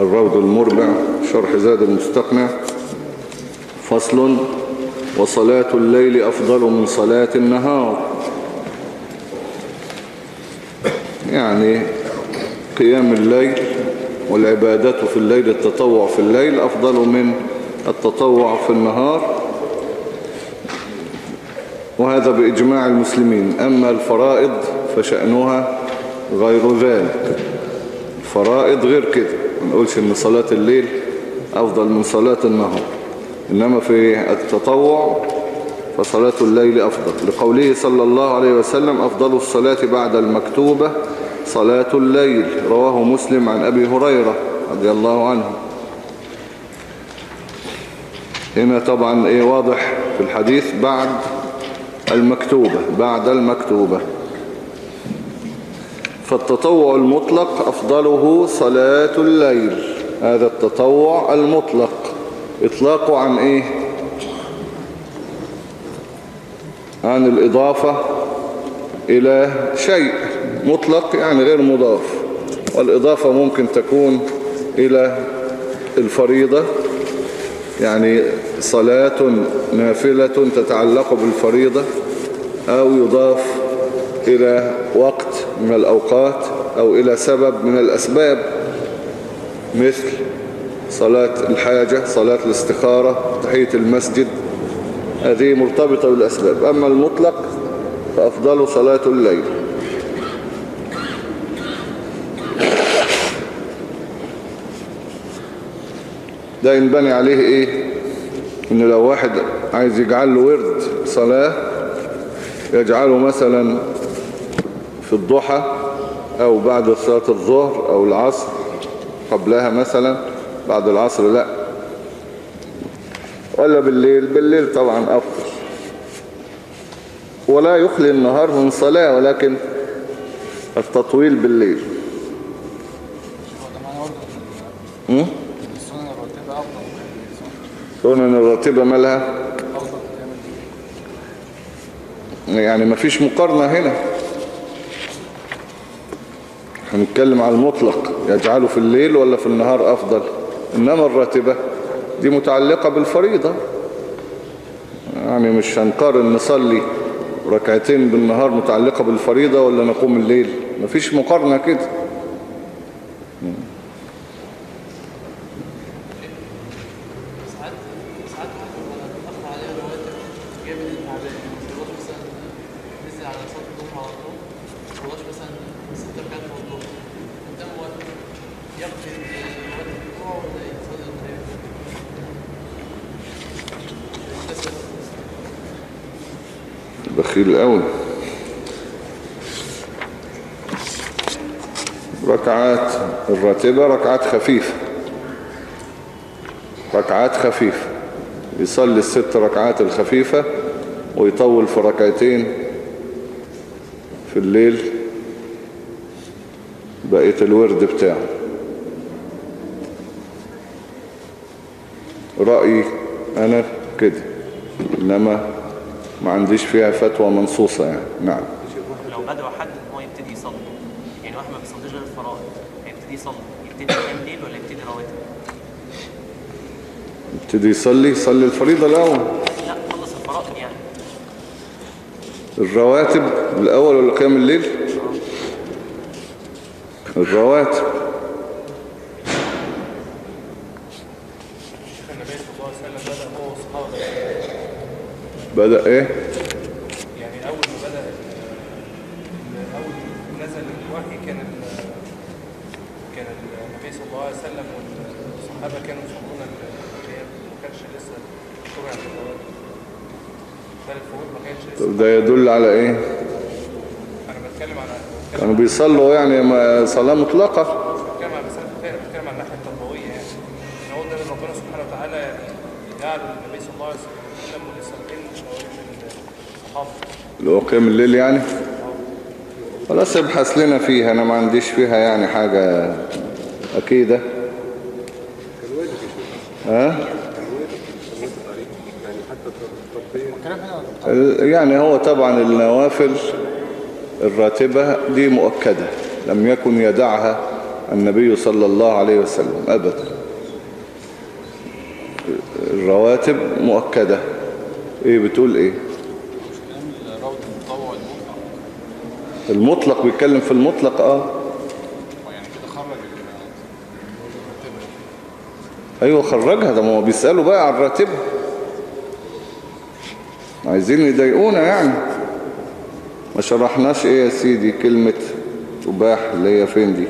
الروض المربع شرح زاد المستقنع. فصل وصلاة الليل أفضل من صلاة النهار. يعني قيام الليل والعبادة في الليل التطوع في الليل أفضل من التطوع في النهار. وهذا بإجماع المسلمين. أما الفرائض فشأنها غير ذلك. الفرائض غير كده. ما نقولش إن صلاة الليل أفضل من صلاة النهار. إنما في التطوع فصلاة الليل أفضل. لقوله صلى الله عليه وسلم أفضل الصلاة بعد المكتوبة صلاة الليل. رواه مسلم عن أبي هريرة رضي الله عنه. هنا طبعا إيه واضح في الحديث؟ بعد المكتوبة بعد المكتوبة. فالتطوع المطلق أفضله صلاة الليل. هذا التطوع المطلق. إطلاقه عن إيه؟ عن الإضافة إلى شيء مطلق يعني غير مضاف. والإضافة ممكن تكون إلى الفريضة. يعني صلاة نافلة تتعلق بالفريضة أو يضاف إلى وقت من الأوقات أو إلى سبب من الأسباب مثل صلاة الحاجة صلاة الاستخارة تحية المسجد هذه مرتبطة بالأسباب. أما المطلق فأفضل صلاة الليل. ده ينبني عليه إيه؟ إن لو واحد عايز يجعل له ورد صلاة يجعله مثلا في الضحى أو بعد صلاة الظهر أو العصر قبلها مثلا بعد العصر لا. ولا بالليل بالليل طبعا أفضل. ولا يخلي النهار من صلاة ولكن التطويل بالليل. م? سنن الراتبة مالها يعني مفيش مقارنة هنا. هنتكلم على المطلق يجعله في الليل ولا في النهار أفضل؟ إنما الراتبة دي متعلقة بالفريضة. يعني مش هنقارن نصلي ركعتين بالنهار متعلقة بالفريضة ولا نقوم الليل؟ مفيش مقارنة كده بخيل قوي ركعات الراتبة ركعات خفيفة ركعات خفيفة يصلي الست ركعات الخفيفة ويطول في ركعتين في الليل بقية الورد بتاعه. رأيي أنا كده إنما ما عنديش فيها فتوى منصوصة يعني. نعم. لو بدأ حد إن هو يبتدي يصلي يعني واحد ما بيصليش غير الفرائض هيبتدي يصلي. يبتدي قيام ليل ولا يبتدي رواتب يبتدي يصلي يصلي الفريضة الأول. لا خلص الفرائض يعني. الرواتب الأول ولا قيام الليل؟ الرواتب. النبي صلى الله عليه وسلم بدأ هو إيه؟ أنا بتكلم على كانوا بيصلوا يعني صلاة مطلقة. بتكلم على بتكلم على الناحية التربوية يعني ربنا سبحانه وتعالى يعني جعل النبي صلى الله عليه وسلم الصحابة اللي هو قيام الليل يعني. خلاص ابحث لنا فيها أنا ما عنديش فيها يعني حاجة أكيدة. ها؟ يعني هو طبعا النوافل الراتبة دي مؤكدة لم يكن يدعها النبي صلى الله عليه وسلم أبدا. الرواتب مؤكدة. إيه بتقول إيه؟ المطلق بيتكلم في المطلق آه. أيوه خرجها ده ما هو بيسألوا بقى عن راتبها عايزين يضايقونا يعني. ما شرحناش إيه يا سيدي كلمة تباح اللي هي فين دي؟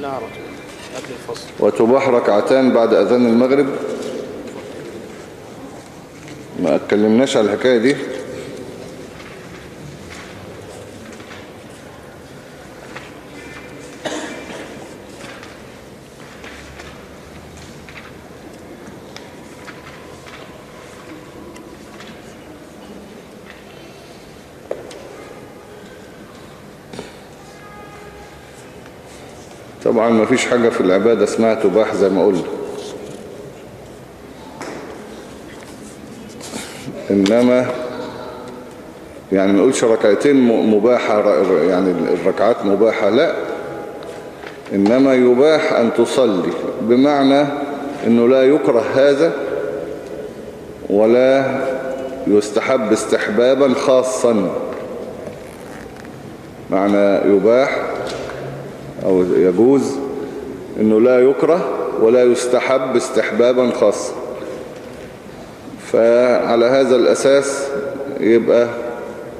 لا على طول قبل الفصل. وتباح ركعتان بعد أذان المغرب. ما اتكلمناش على الحكاية دي. طبعا ما فيش حاجة في العبادة اسمها تباح زي ما قلنا. إنما يعني ما نقولش ركعتين مباحة يعني الركعات مباحة لا. إنما يباح أن تصلي بمعنى أنه لا يكره هذا ولا يستحب استحبابا خاصا. معنى يباح أو يجوز أنه لا يكره ولا يستحب استحبابا خاصا. فعلى هذا الأساس يبقى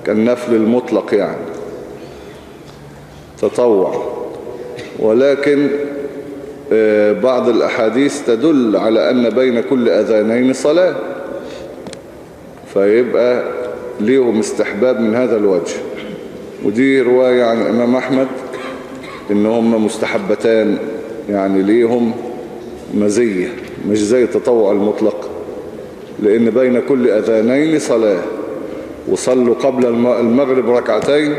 كالنفل المطلق يعني. تطوع. ولكن آه، بعض الأحاديث تدل على أن بين كل أذانين صلاة. فيبقى ليهم استحباب من هذا الوجه. ودي رواية عن الإمام أحمد. إن هم مستحبتان يعني ليهم مزية مش زي التطوع المطلق. لأن بين كل أذانين صلاة وصلوا قبل الم- المغرب ركعتين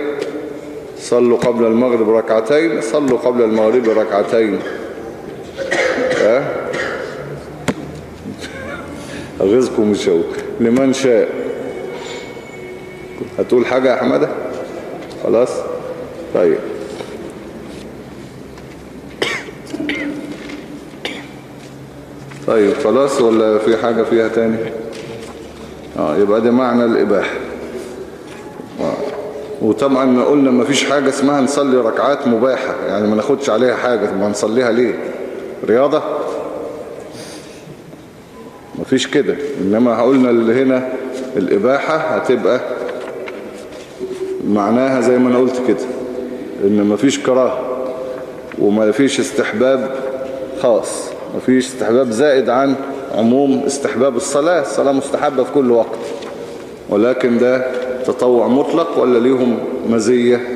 صلوا قبل المغرب ركعتين صلوا قبل المغرب ركعتين. ها؟ أغيظكم الشوق لمن شاء. هتقول حاجة يا حمادة؟ خلاص؟ طيب. طيب خلاص ولا في حاجة فيها تاني؟ آه يبقى ده معنى الإباحة. آه. وطبعا قلنا ما فيش حاجة اسمها نصلي ركعات مباحة يعني ما ناخدش عليها حاجة ما نصليها ليه؟ رياضة؟ ما فيش كده. إنما قلنا اللي هنا الإباحة هتبقى معناها زي ما أنا قلت كده إن ما فيش كراهة وما فيش استحباب خاص. ما فيش استحباب زائد عن عموم استحباب الصلاة. الصلاة مستحبة في كل وقت ولكن ده تطوع مطلق ولا ليهم مزية؟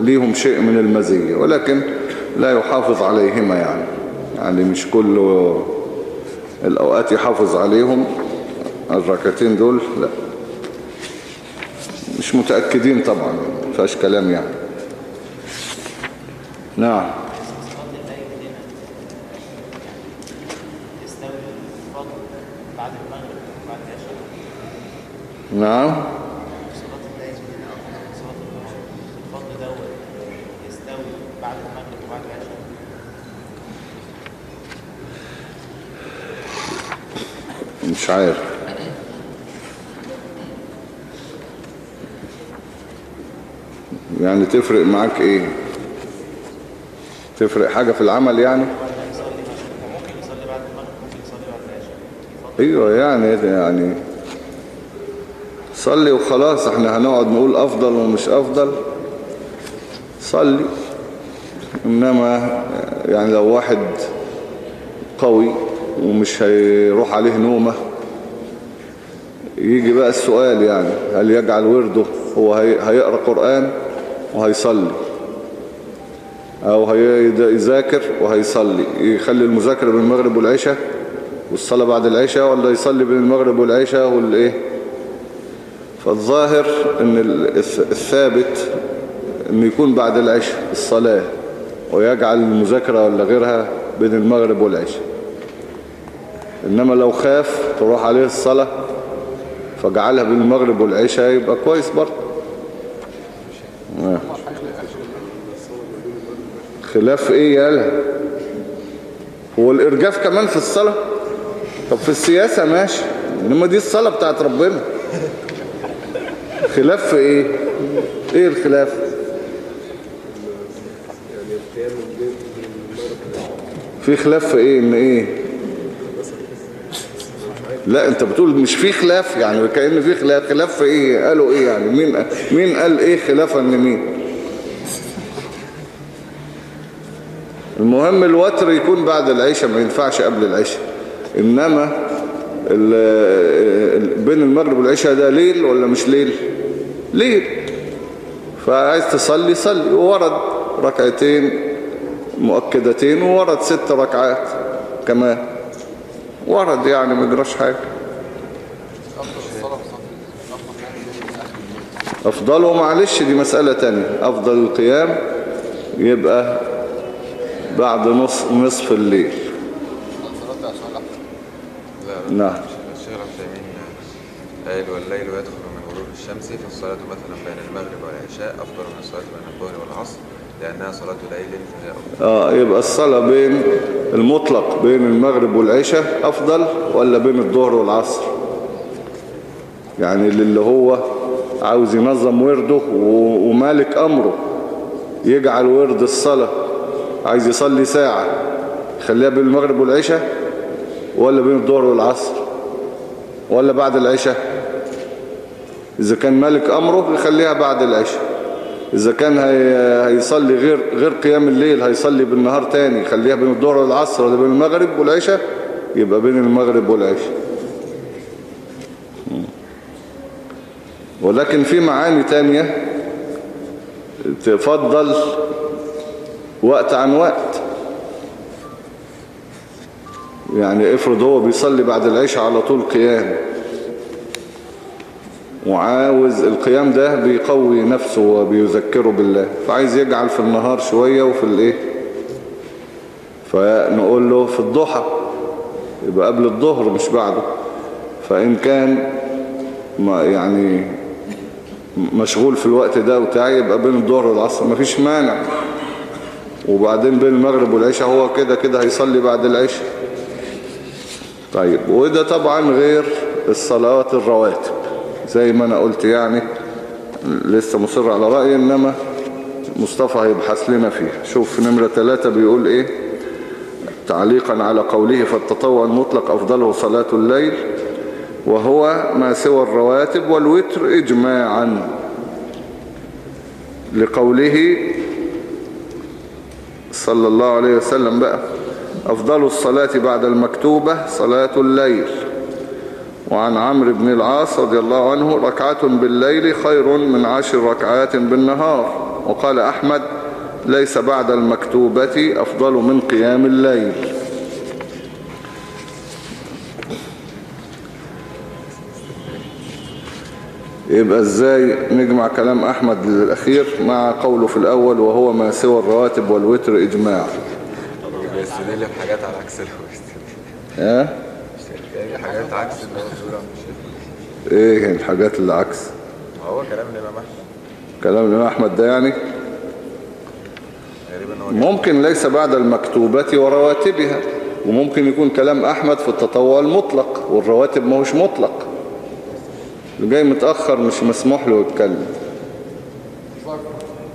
ليهم شيء من المزية ولكن لا يحافظ عليهما يعني. يعني مش كل الأوقات يحافظ عليهم. الركعتين دول لا. مش متأكدين طبعا فيهاش كلام يعني. نعم صلاة الليل هنا تستوي الفضل بعد المغرب وبعد العشاء نعم صلاة الليل هنا صلاة المغرب الفضل دوت يستوي بعد المغرب وبعد العشاء مش عارف. يعني تفرق معاك إيه؟ تفرق حاجة في العمل يعني؟ ولا يصلي مثلا ممكن يصلي بعد المغرب ممكن يصلي بعد العشاء. أيوه يعني يعني صلي وخلاص إحنا هنقعد نقول أفضل ومش أفضل. صلي. إنما يعني لو واحد قوي ومش هيروح عليه نومة يجي بقى السؤال يعني هل يجعل ورده هو هي- هيقرأ قرآن وهيصلي؟ أو هيذاكر وهيصلي؟ يخلي المذاكرة بين المغرب والعشاء والصلاة بعد العشاء ولا يصلي بين المغرب والعشاء والإيه؟ فالظاهر إن ال- الث- الثابت إنه يكون بعد العشاء الصلاة ويجعل المذاكرة ولا غيرها بين المغرب والعشاء. إنما لو خاف تروح عليه الصلاة فجعلها بين المغرب والعشاء يبقى كويس برضه. آه. خلاف إيه يالا؟ هو الإرجاف كمان في الصلاة؟ طب في السياسة ماشي إنما دي الصلاة بتاعت ربنا. خلاف في إيه؟ إيه الخلاف؟ في خلاف في إيه؟ إن إيه؟ لا أنت بتقول مش في خلاف يعني كأن في خلاف. خلاف في إيه؟ قالوا إيه يعني؟ مين مين قال إيه خلافا لمين المهم الوتر يكون بعد العشاء ما ينفعش قبل العشاء. إنما بين المغرب والعشاء ده ليل ولا مش ليل؟ ليل. فعايز تصلي صلي. وورد ركعتين مؤكدتين وورد ست ركعات كمان. ورد يعني ما يجراش حاجة. أفضله معلش دي مسألة تانية. أفضل القيام يبقى بعد نص نصف الليل أنا صلاه على سؤال احمد لا نعم. الشيخ العثيمين قال والليل يدخل من غروب الشمس فالصلاة مثلا بين المغرب والعشاء أفضل من الصلاة بين الظهر والعصر لأنها صلاة ليل آه يبقى الصلاة بين المطلق بين المغرب والعشاء أفضل ولا بين الظهر والعصر؟ يعني اللي هو عاوز ينظم ورده ومالك أمره يجعل ورد الصلاة عايز يصلي ساعة يخليها بين المغرب والعشاء ولا بين الظهر والعصر ولا بعد العشاء. إذا كان مالك أمره يخليها بعد العشاء. إذا كان هي... هيصلي غير غير قيام الليل هيصلي بالنهار تاني يخليها بين الظهر والعصر ولا بين المغرب والعشاء يبقى بين المغرب والعشاء. ولكن في معاني تانية تفضل وقت عن وقت. يعني افرض هو بيصلي بعد العشاء على طول قيام. وعاوز القيام ده بيقوي نفسه وبيذكره بالله. فعايز يجعل في النهار شوية وفي الايه؟ فنقول له في الضحى. يبقى قبل الظهر مش بعده. فإن كان ما يعني مشغول في الوقت ده وتاعي يبقى بين الظهر والعصر مفيش مانع. وبعدين بين المغرب والعشاء هو كده كده هيصلي بعد العشاء. طيب وده طبعا غير الصلوات الرواتب زي ما أنا قلت يعني لسه مصر على رأيي إنما مصطفى هيبحث لنا فيها. شوف نمرة ثلاثة بيقول إيه؟ تعليقا على قوله فالتطوع المطلق أفضله صلاة الليل وهو ما سوى الرواتب والوتر اجماعا. لقوله صلى الله عليه وسلم بقى أفضل الصلاة بعد المكتوبة صلاة الليل. وعن عمرو بن العاص رضي الله عنه ركعة بالليل خير من عشر ركعات بالنهار. وقال أحمد ليس بعد المكتوبة أفضل من قيام الليل. يبقى إزاي نجمع كلام أحمد للأخير مع قوله في الأول وهو ما سوى الرواتب والوتر إجماع. بيستدل بحاجات على عكس بيستدل ها؟ حاجات عكس اللي هو إيه الحاجات اللي عكس؟ هو كلام الإمام أحمد. كلام الإمام أحمد ده يعني؟ ممكن ليس بعد المكتوبة ورواتبها وممكن يكون كلام أحمد في التطوع المطلق والرواتب ما هوش مطلق. اللي جاي متأخر مش مسموح له يتكلم.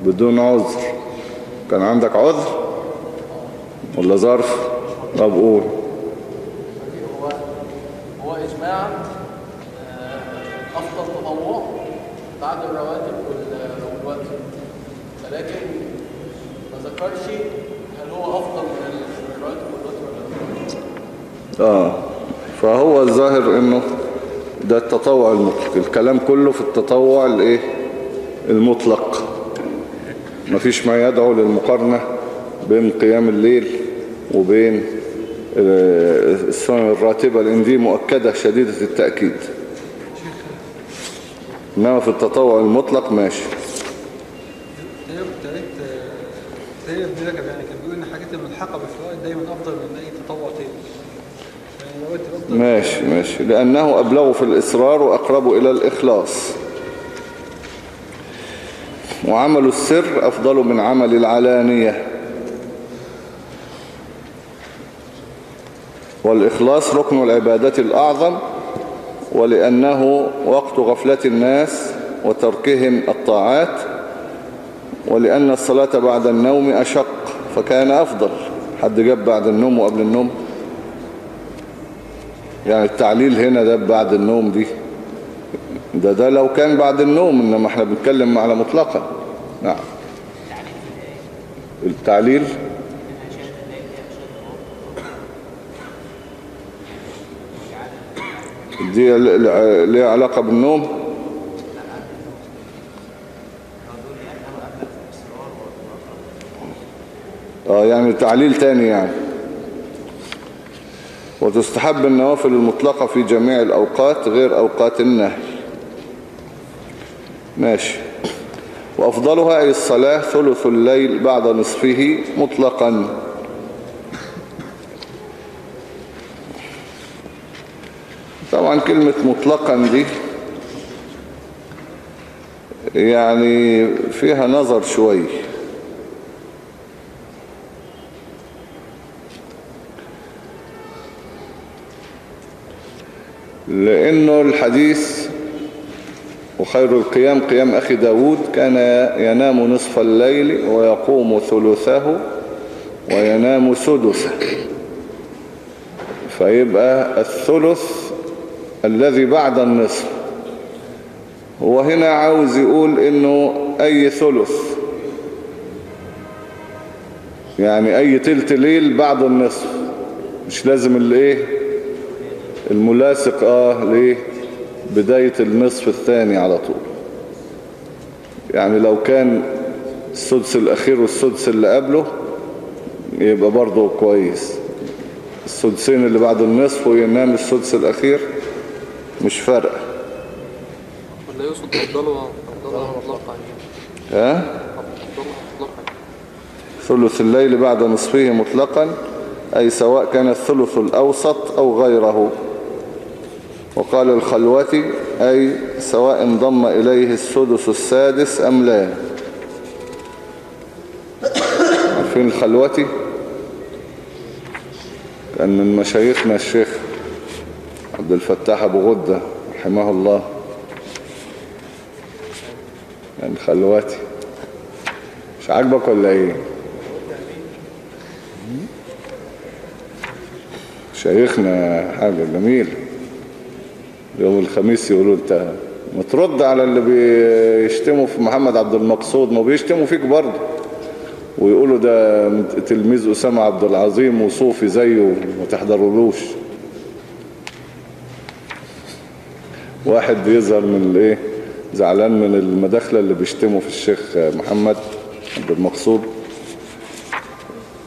بدون عذر. كان عندك عذر؟ ولا ظرف؟ طب قول. هو هو إجماع آه، أفضل تطوع بعد الرواتب وال- والوتر ولكن ما ذكرش هل هو أفضل من ال- من الرواتب والوتر ولا لا. آه. فهو الظاهر إنه ده التطوع المطلق. الكلام كله في التطوع الإيه؟ المطلق. مفيش ما يدعو للمقارنة بين قيام الليل وبين آه، السنن الراتبة لإن دي مؤكدة شديدة التأكيد. إنما في التطوع المطلق ماشي. رجب يعني كان بيقول دايما افضل من اي تطوع تاني افضل ماشي ماشي. لأنه أبلغ في الإصرار وأقرب إلى الإخلاص. وعمل السر أفضل من عمل العلانية. والإخلاص ركن العبادة الأعظم ولأنه وقت غفلة الناس وتركهم الطاعات ولأن الصلاة بعد النوم أشق فكان أفضل. حد جاب بعد النوم وقبل النوم؟ يعني التعليل هنا ده بعد النوم دي. ده ده لو كان بعد النوم إنما إحنا بنتكلم على مطلقا. نعم. التعليل؟ دي ليها علاقة بالنوم؟ آه يعني تعليل تاني يعني. وتستحب النوافل المطلقة في جميع الأوقات غير أوقات النهي ماشي. وأفضلها أي الصلاة ثلث الليل بعد نصفه مطلقا. طبعا كلمة مطلقا دي يعني فيها نظر شوي. لأنه الحديث وخير القيام قيام أخي داود كان ينام نصف الليل ويقوم ثلثه وينام سدسه. فيبقى الثلث الذي بعد النصف. هو هنا عاوز يقول إنه أي ثلث. يعني أي تلت ليل بعد النصف. مش لازم الإيه؟ الملاصق آه ليه؟ بداية النصف الثاني على طول. يعني لو كان السدس الأخير والسدس اللي قبله يبقى برضه كويس. السدسين اللي بعد النصف وينام السدس الأخير. مش فارقة. ولا يقصد أفضلها أفضلها مطلقا يعني. ها؟ ثلث الليل بعد نصفه مطلقا أي سواء كان الثلث الأوسط أو غيره. وقال الخلوة أي سواء انضم إليه السدس السادس أم لا. عارفين الخلوتي؟ كان من مشايخنا الشيخ. عبد الفتاح أبو غدة رحمه الله. يعني خلوتي مش عاجبك ولا إيه؟ شيخنا حاجة جميلة. يوم الخميس يقولوا أنت ما ترد على اللي بيشتموا في محمد عبد المقصود ما بيشتموا فيك برضه. ويقولوا ده تلميذ أسامة عبد العظيم وصوفي زيه ما تحضرولوش. واحد يظهر من الايه؟ زعلان من المداخلة اللي بيشتموا في الشيخ محمد عبد المقصود.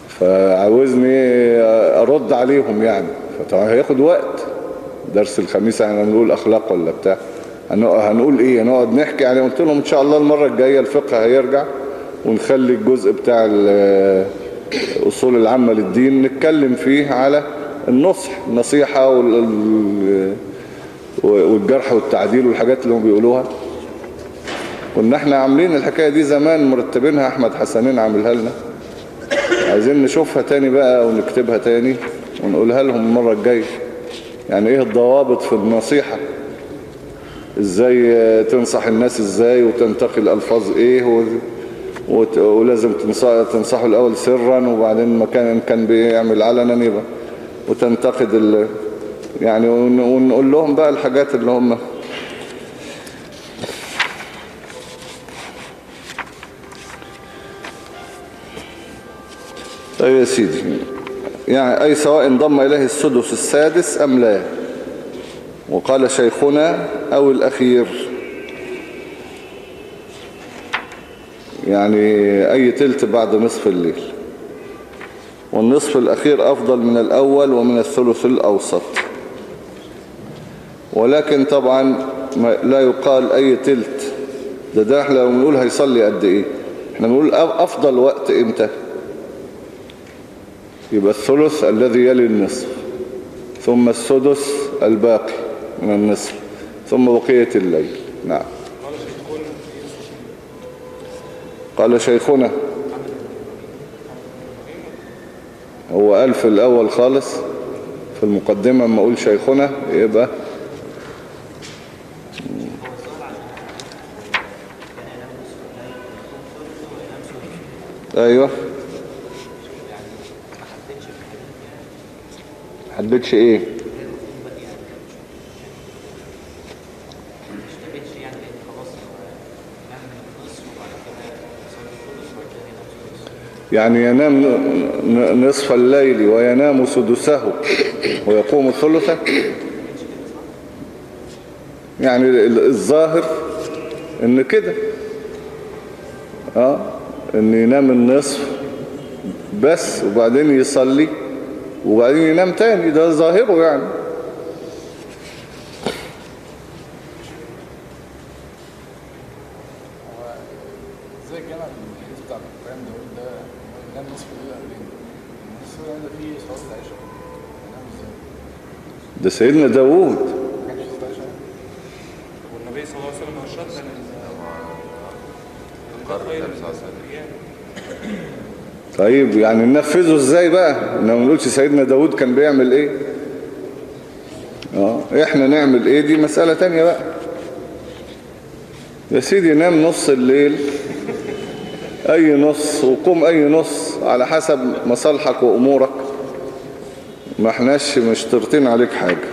فعاوزني ارد عليهم يعني. فطبعا هياخد وقت. درس الخميس يعني نقول أخلاق ولا بتاع. هنقول إيه؟ هنقعد نحكي يعني. قلت لهم إن شاء الله المرة الجاية الفقه هيرجع ونخلي الجزء بتاع الأصول العامة للدين نتكلم فيه على النصح النصيحة وال والجرح والتعديل والحاجات اللي هم بيقولوها. كنا إحنا عاملين الحكاية دي زمان مرتبينها أحمد حسنين عاملها لنا. عايزين نشوفها تاني بقى ونكتبها تاني ونقولها لهم المرة الجاية. يعني إيه الضوابط في النصيحة؟ إزاي تنصح الناس إزاي وتنتقي الألفاظ إيه و... وت... ولازم تنصح... تنصحه الأول سرا وبعدين مكان كان بيعمل علنا يبقى وتنتقد ال... يعني ون... ونقول لهم بقى الحاجات اللي هم طيب يا سيدي يعني أي سواء انضم إليه السدس السادس أم لا؟ وقال شيخنا أو الأخير. يعني أي تلت بعد نصف الليل. والنصف الأخير أفضل من الأول ومن الثلث الأوسط. ولكن طبعا لا يقال أي تلت. ده ده إحنا لو بنقول هيصلي قد إيه؟ إحنا بنقول أفضل وقت إمتى؟ يبقى الثلث الذي يلي النصف ثم السدس الباقي من النصف ثم بقية الليل. نعم. قال شيخنا هو قال في الأول خالص في المقدمة أما أقول شيخنا يبقى أيوه. حددش إيه؟ يعني ينام نصف الليل وينام سدسه ويقوم ثلثه يعني ال- الظاهر إن كده. آه. إن ينام النصف بس وبعدين يصلي وبعدين ينام تاني. ده ظاهره يعني. ده ده ينام طيب يعني ننفذه إزاي بقى؟ انه ما نقولش سيدنا داود كان بيعمل إيه؟ آه إحنا نعمل إيه؟ دي مسألة تانية بقى. يا سيدي نام نص الليل أي نص وقوم أي نص على حسب مصالحك وأمورك. ما إحناش مشترطين عليك حاجة.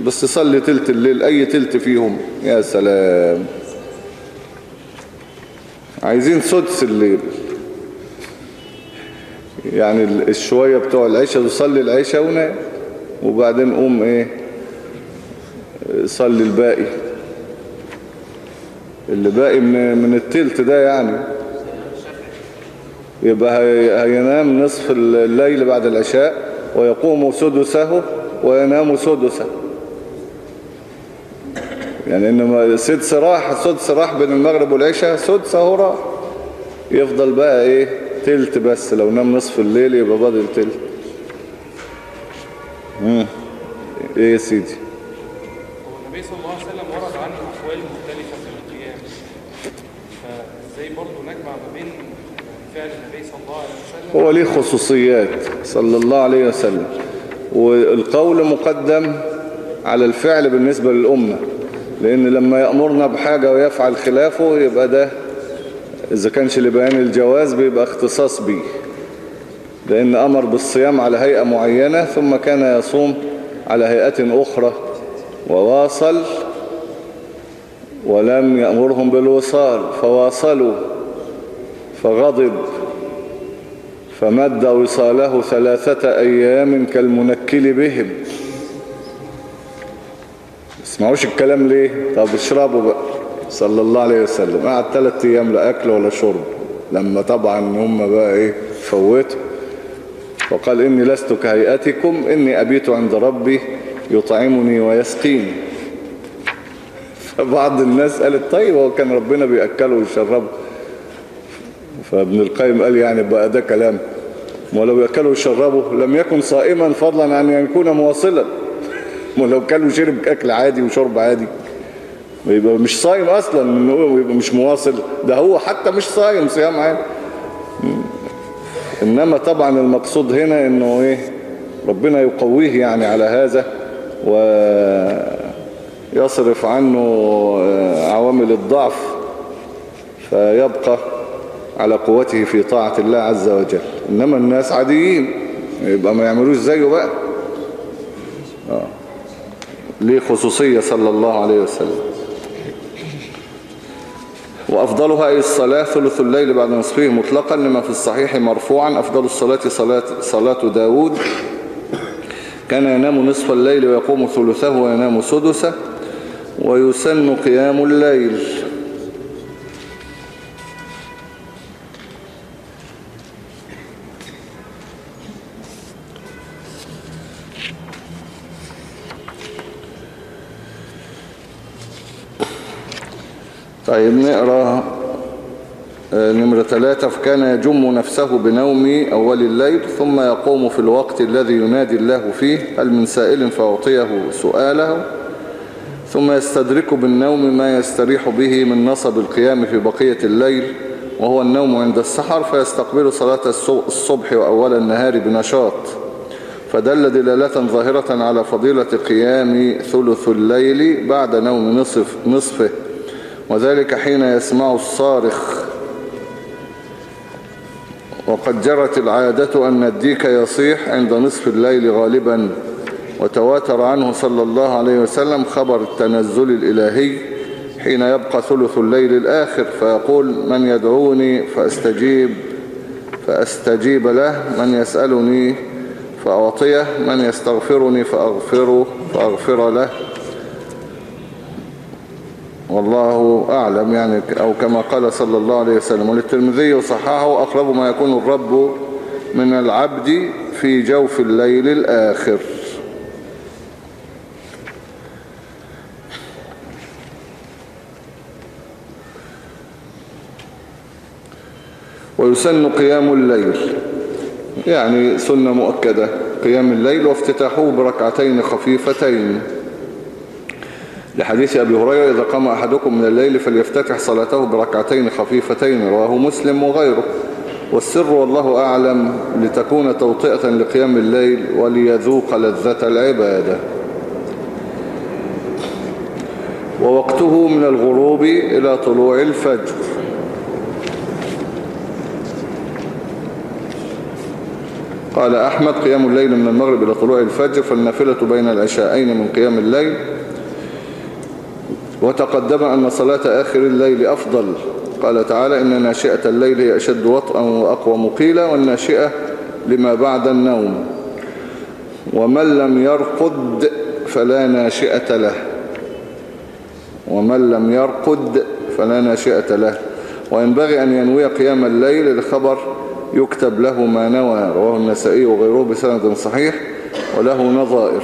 بس صلي تلت الليل أي تلت فيهم. يا سلام. عايزين سدس الليل. يعني ال- الشوية بتوع العشاء تصلي العشاء ونام. وبعدين قوم إيه صلي الباقي. اللي باقي من, من التلت ده يعني. يبقى هي- هينام نصف الليل بعد العشاء ويقوم سدسه وينام سدسه. يعني إنما سدس راح سدس راح بين المغرب والعشاء سدس اهو راح. يفضل بقى إيه تلت بس لو نام نصف الليل يبقى فاضل تلت مم. إيه يا سيدي؟ هو النبي صلى الله عليه وسلم ورد عنه احوال مختلفة في القيام. فإزاي برضه نجمع ما بين فعل النبي صلى الله عليه وسلم؟ هو ليه خصوصيات صلى الله عليه وسلم. والقول مقدم على الفعل بالنسبة للأمة لأن لما يأمرنا بحاجة ويفعل خلافه يبقى ده إذا كانش لبيان الجواز بيبقى اختصاص بيه. لأن أمر بالصيام على هيئة معينة ثم كان يصوم على هيئة أخرى وواصل ولم يأمرهم بالوصال فواصلوا فغضب فمد وصاله ثلاثة أيام كالمنكل بهم. اسمعوش الكلام ليه؟ طب اشربوا بقى. صلى الله عليه وسلم. قعد ثلاثة أيام لا أكل ولا شرب. لما طبعا هم بقى إيه فوتوا. وقال إني لست كهيئتكم إني أبيت عند ربي يطعمني ويسقيني. فبعض الناس قالت طيب هو كان ربنا بيأكله ويشربه. فابن القيم قال يعني بقى ده كلام. ولو يأكله ويشربه لم يكن صائما فضلا عن أن يكون مواصلا. ولو كان وشرب أكل عادي وشرب عادي. يبقى مش صايم أصلا إنه يبقى مش مواصل. ده هو حتى مش صايم صيام عادي إنما طبعا المقصود هنا إنه إيه ربنا يقويه يعني على هذا ويصرف عنه عوامل الضعف فيبقى على قوته في طاعة الله عز وجل. إنما الناس عاديين يبقى ما يعملوش زيه بقى. آه. ليه خصوصية صلى الله عليه وسلم. وأفضلها أي الصلاة ثلث الليل بعد نصفه مطلقا لما في الصحيح مرفوعا. أفضل الصلاة صلاة, صلاة داود. كان ينام نصف الليل ويقوم ثلثه وينام سدسه ويسن قيام الليل. طيب نقرأ نمرة ثلاثة. فكان يجم نفسه بنوم أول الليل ثم يقوم في الوقت الذي ينادي الله فيه هل من سائل فأعطيه سؤاله؟ ثم يستدرك بالنوم ما يستريح به من نصب القيام في بقية الليل وهو النوم عند السحر فيستقبل صلاة الصبح وأول النهار بنشاط. فدل دلالة ظاهرة على فضيلة قيام ثلث الليل بعد نوم نصف نصفه. وذلك حين يسمع الصارخ وقد جرت العادة أن الديك يصيح عند نصف الليل غالبا وتواتر عنه صلى الله عليه وسلم خبر التنزل الإلهي حين يبقى ثلث الليل الآخر فيقول من يدعوني فأستجيب فأستجيب له من يسألني فأعطيه من يستغفرني فأغفره فأغفر له. والله أعلم يعني أو كما قال صلى الله عليه وسلم وللترمذي وصححه أقرب ما يكون الرب من العبد في جوف الليل الآخر. ويسن قيام الليل يعني سنة مؤكدة قيام الليل وافتتاحه بركعتين خفيفتين. لحديث أبي هريرة إذا قام أحدكم من الليل فليفتتح صلاته بركعتين خفيفتين رواه مسلم وغيره. والسر والله أعلم لتكون توطئة لقيام الليل وليذوق لذة العبادة. ووقته من الغروب إلى طلوع الفجر. قال أحمد قيام الليل من المغرب إلى طلوع الفجر فالنافلة بين العشاءين من قيام الليل وتقدم أن صلاة آخر الليل أفضل. قال تعالى إن ناشئة الليل هي أشد وطئا وأقوى مقيلة والناشئة لما بعد النوم. ومن لم يرقد فلا ناشئة له. ومن لم يرقد فلا ناشئة له. وينبغي أن ينوي قيام الليل لخبر يكتب له ما نوى. رواه النسائي وغيره بسند صحيح وله نظائر.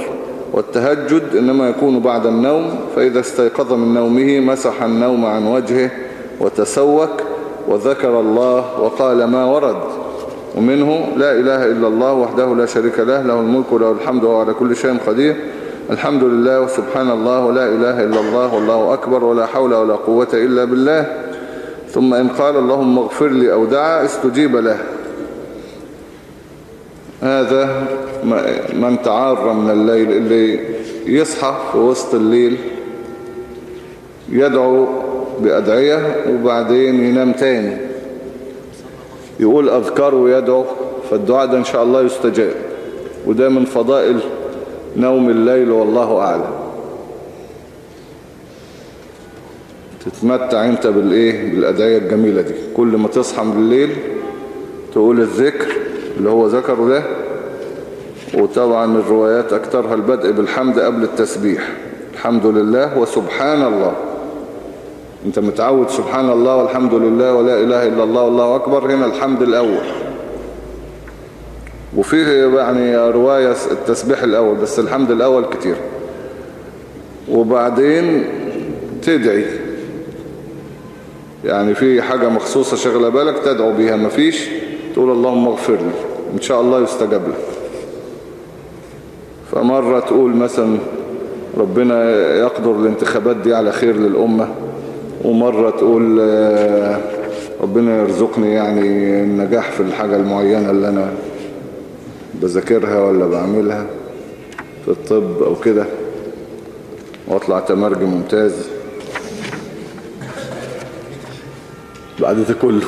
والتهجد إنما يكون بعد النوم فإذا استيقظ من نومه مسح النوم عن وجهه وتسوك وذكر الله وقال ما ورد. ومنه لا إله إلا الله وحده لا شريك له له الملك وله الحمد وهو على كل شيء قدير. الحمد لله وسبحان الله ولا إله إلا الله والله أكبر ولا حول ولا قوة إلا بالله. ثم إن قال اللهم اغفر لي أو دعا استجيب له. هذا من تعار من الليل اللي يصحى في وسط الليل يدعو بأدعية وبعدين ينام تاني. يقول أذكار ويدعو فالدعاء ده إن شاء الله يستجاب. وده من فضائل نوم الليل والله أعلم. تتمتع أنت بالإيه؟ بالأدعية الجميلة دي. كل ما تصحى من الليل تقول الذكر اللي هو ذكره ده وطبعا الروايات أكثرها البدء بالحمد قبل التسبيح. الحمد لله وسبحان الله. أنت متعود سبحان الله والحمد لله ولا إله إلا الله والله أكبر. هنا الحمد الأول. وفيه يعني رواية التسبيح الأول بس الحمد الأول كتير. وبعدين تدعي. يعني في حاجة مخصوصة شغلة بالك تدعو بيها مفيش تقول اللهم اغفر لي. إن شاء الله يستجاب لك. فمرة تقول مثلا ربنا يقدر الانتخابات دي على خير للأمة ومرة تقول ربنا يرزقني يعني النجاح في الحاجة المعينة اللي أنا بذاكرها ولا بعملها في الطب أو كده وأطلع تمرج ممتاز. بعد ده كله.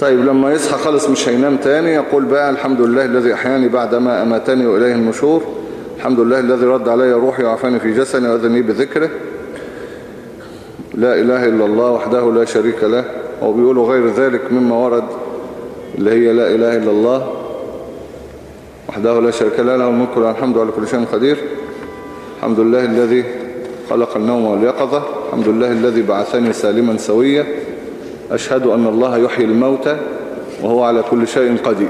طيب لما يصحى خالص مش هينام تاني يقول بقى الحمد لله الذي أحياني بعدما أماتني وإليه النشور. الحمد لله الذي رد علي روحي وعفاني في جسني وأذني بذكره. لا إله إلا الله وحده لا شريك له. بيقولوا غير ذلك مما ورد اللي هي لا إله إلا الله وحده لا شريك له له الملك وله الحمد على كل شيء قدير. الحمد لله الذي خلق النوم واليقظة. الحمد لله الذي بعثني سالما سويا. أشهد أن الله يحيي الموتى وهو على كل شيء قدير.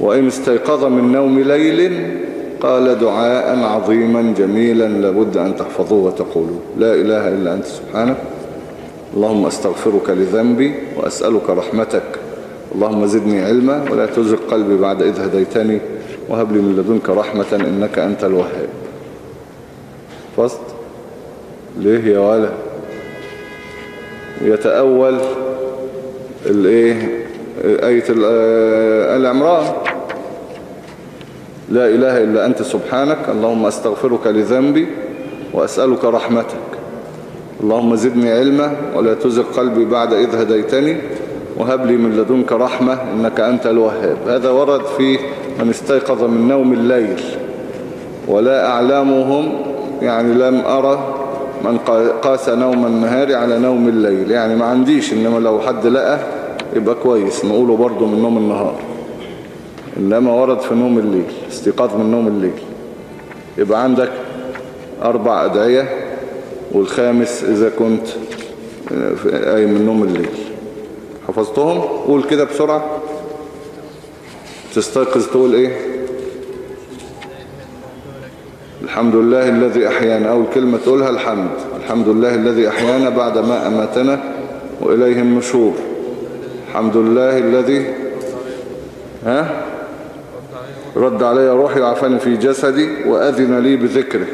وإن استيقظ من نوم ليل قال دعاء عظيما جميلا لابد أن تحفظوه وتقولوا لا إله إلا أنت سبحانك. اللهم أستغفرك لذنبي وأسألك رحمتك. اللهم زدني علما ولا تزغ قلبي بعد إذ هديتني. وهب لي من لدنك رحمة إنك أنت الوهاب. فصد ليه يا ولا يتأول الإيه؟ آية آه، آل عمران لا إله إلا أنت سبحانك. اللهم أستغفرك لذنبي وأسألك رحمتك. اللهم زدني علما ولا تزغ قلبي بعد إذ هديتني وهب لي من لدنك رحمة إنك أنت الوهاب. هذا ورد في من استيقظ من نوم الليل. ولا أعلامهم يعني لم أرى من قا- قاس نوم النهار على نوم الليل. يعني ما عنديش إنما لو حد لقى يبقى كويس. نقوله برضو من نوم النهار. إنما ورد في نوم الليل استيقاظ من نوم الليل. يبقى عندك أربع أدعية والخامس إذا كنت في- أي من نوم الليل. حفظتهم؟ قول كده بسرعة. تستيقظ تقول إيه؟ الحمد لله الذي أحيانا أول كلمة تقولها الحمد. الحمد لله الذي أحيانا بعد ما أماتنا وإليه النشور. الحمد لله الذي ها؟ رد علي روحي وعافاني في جسدي وأذن لي بذكره.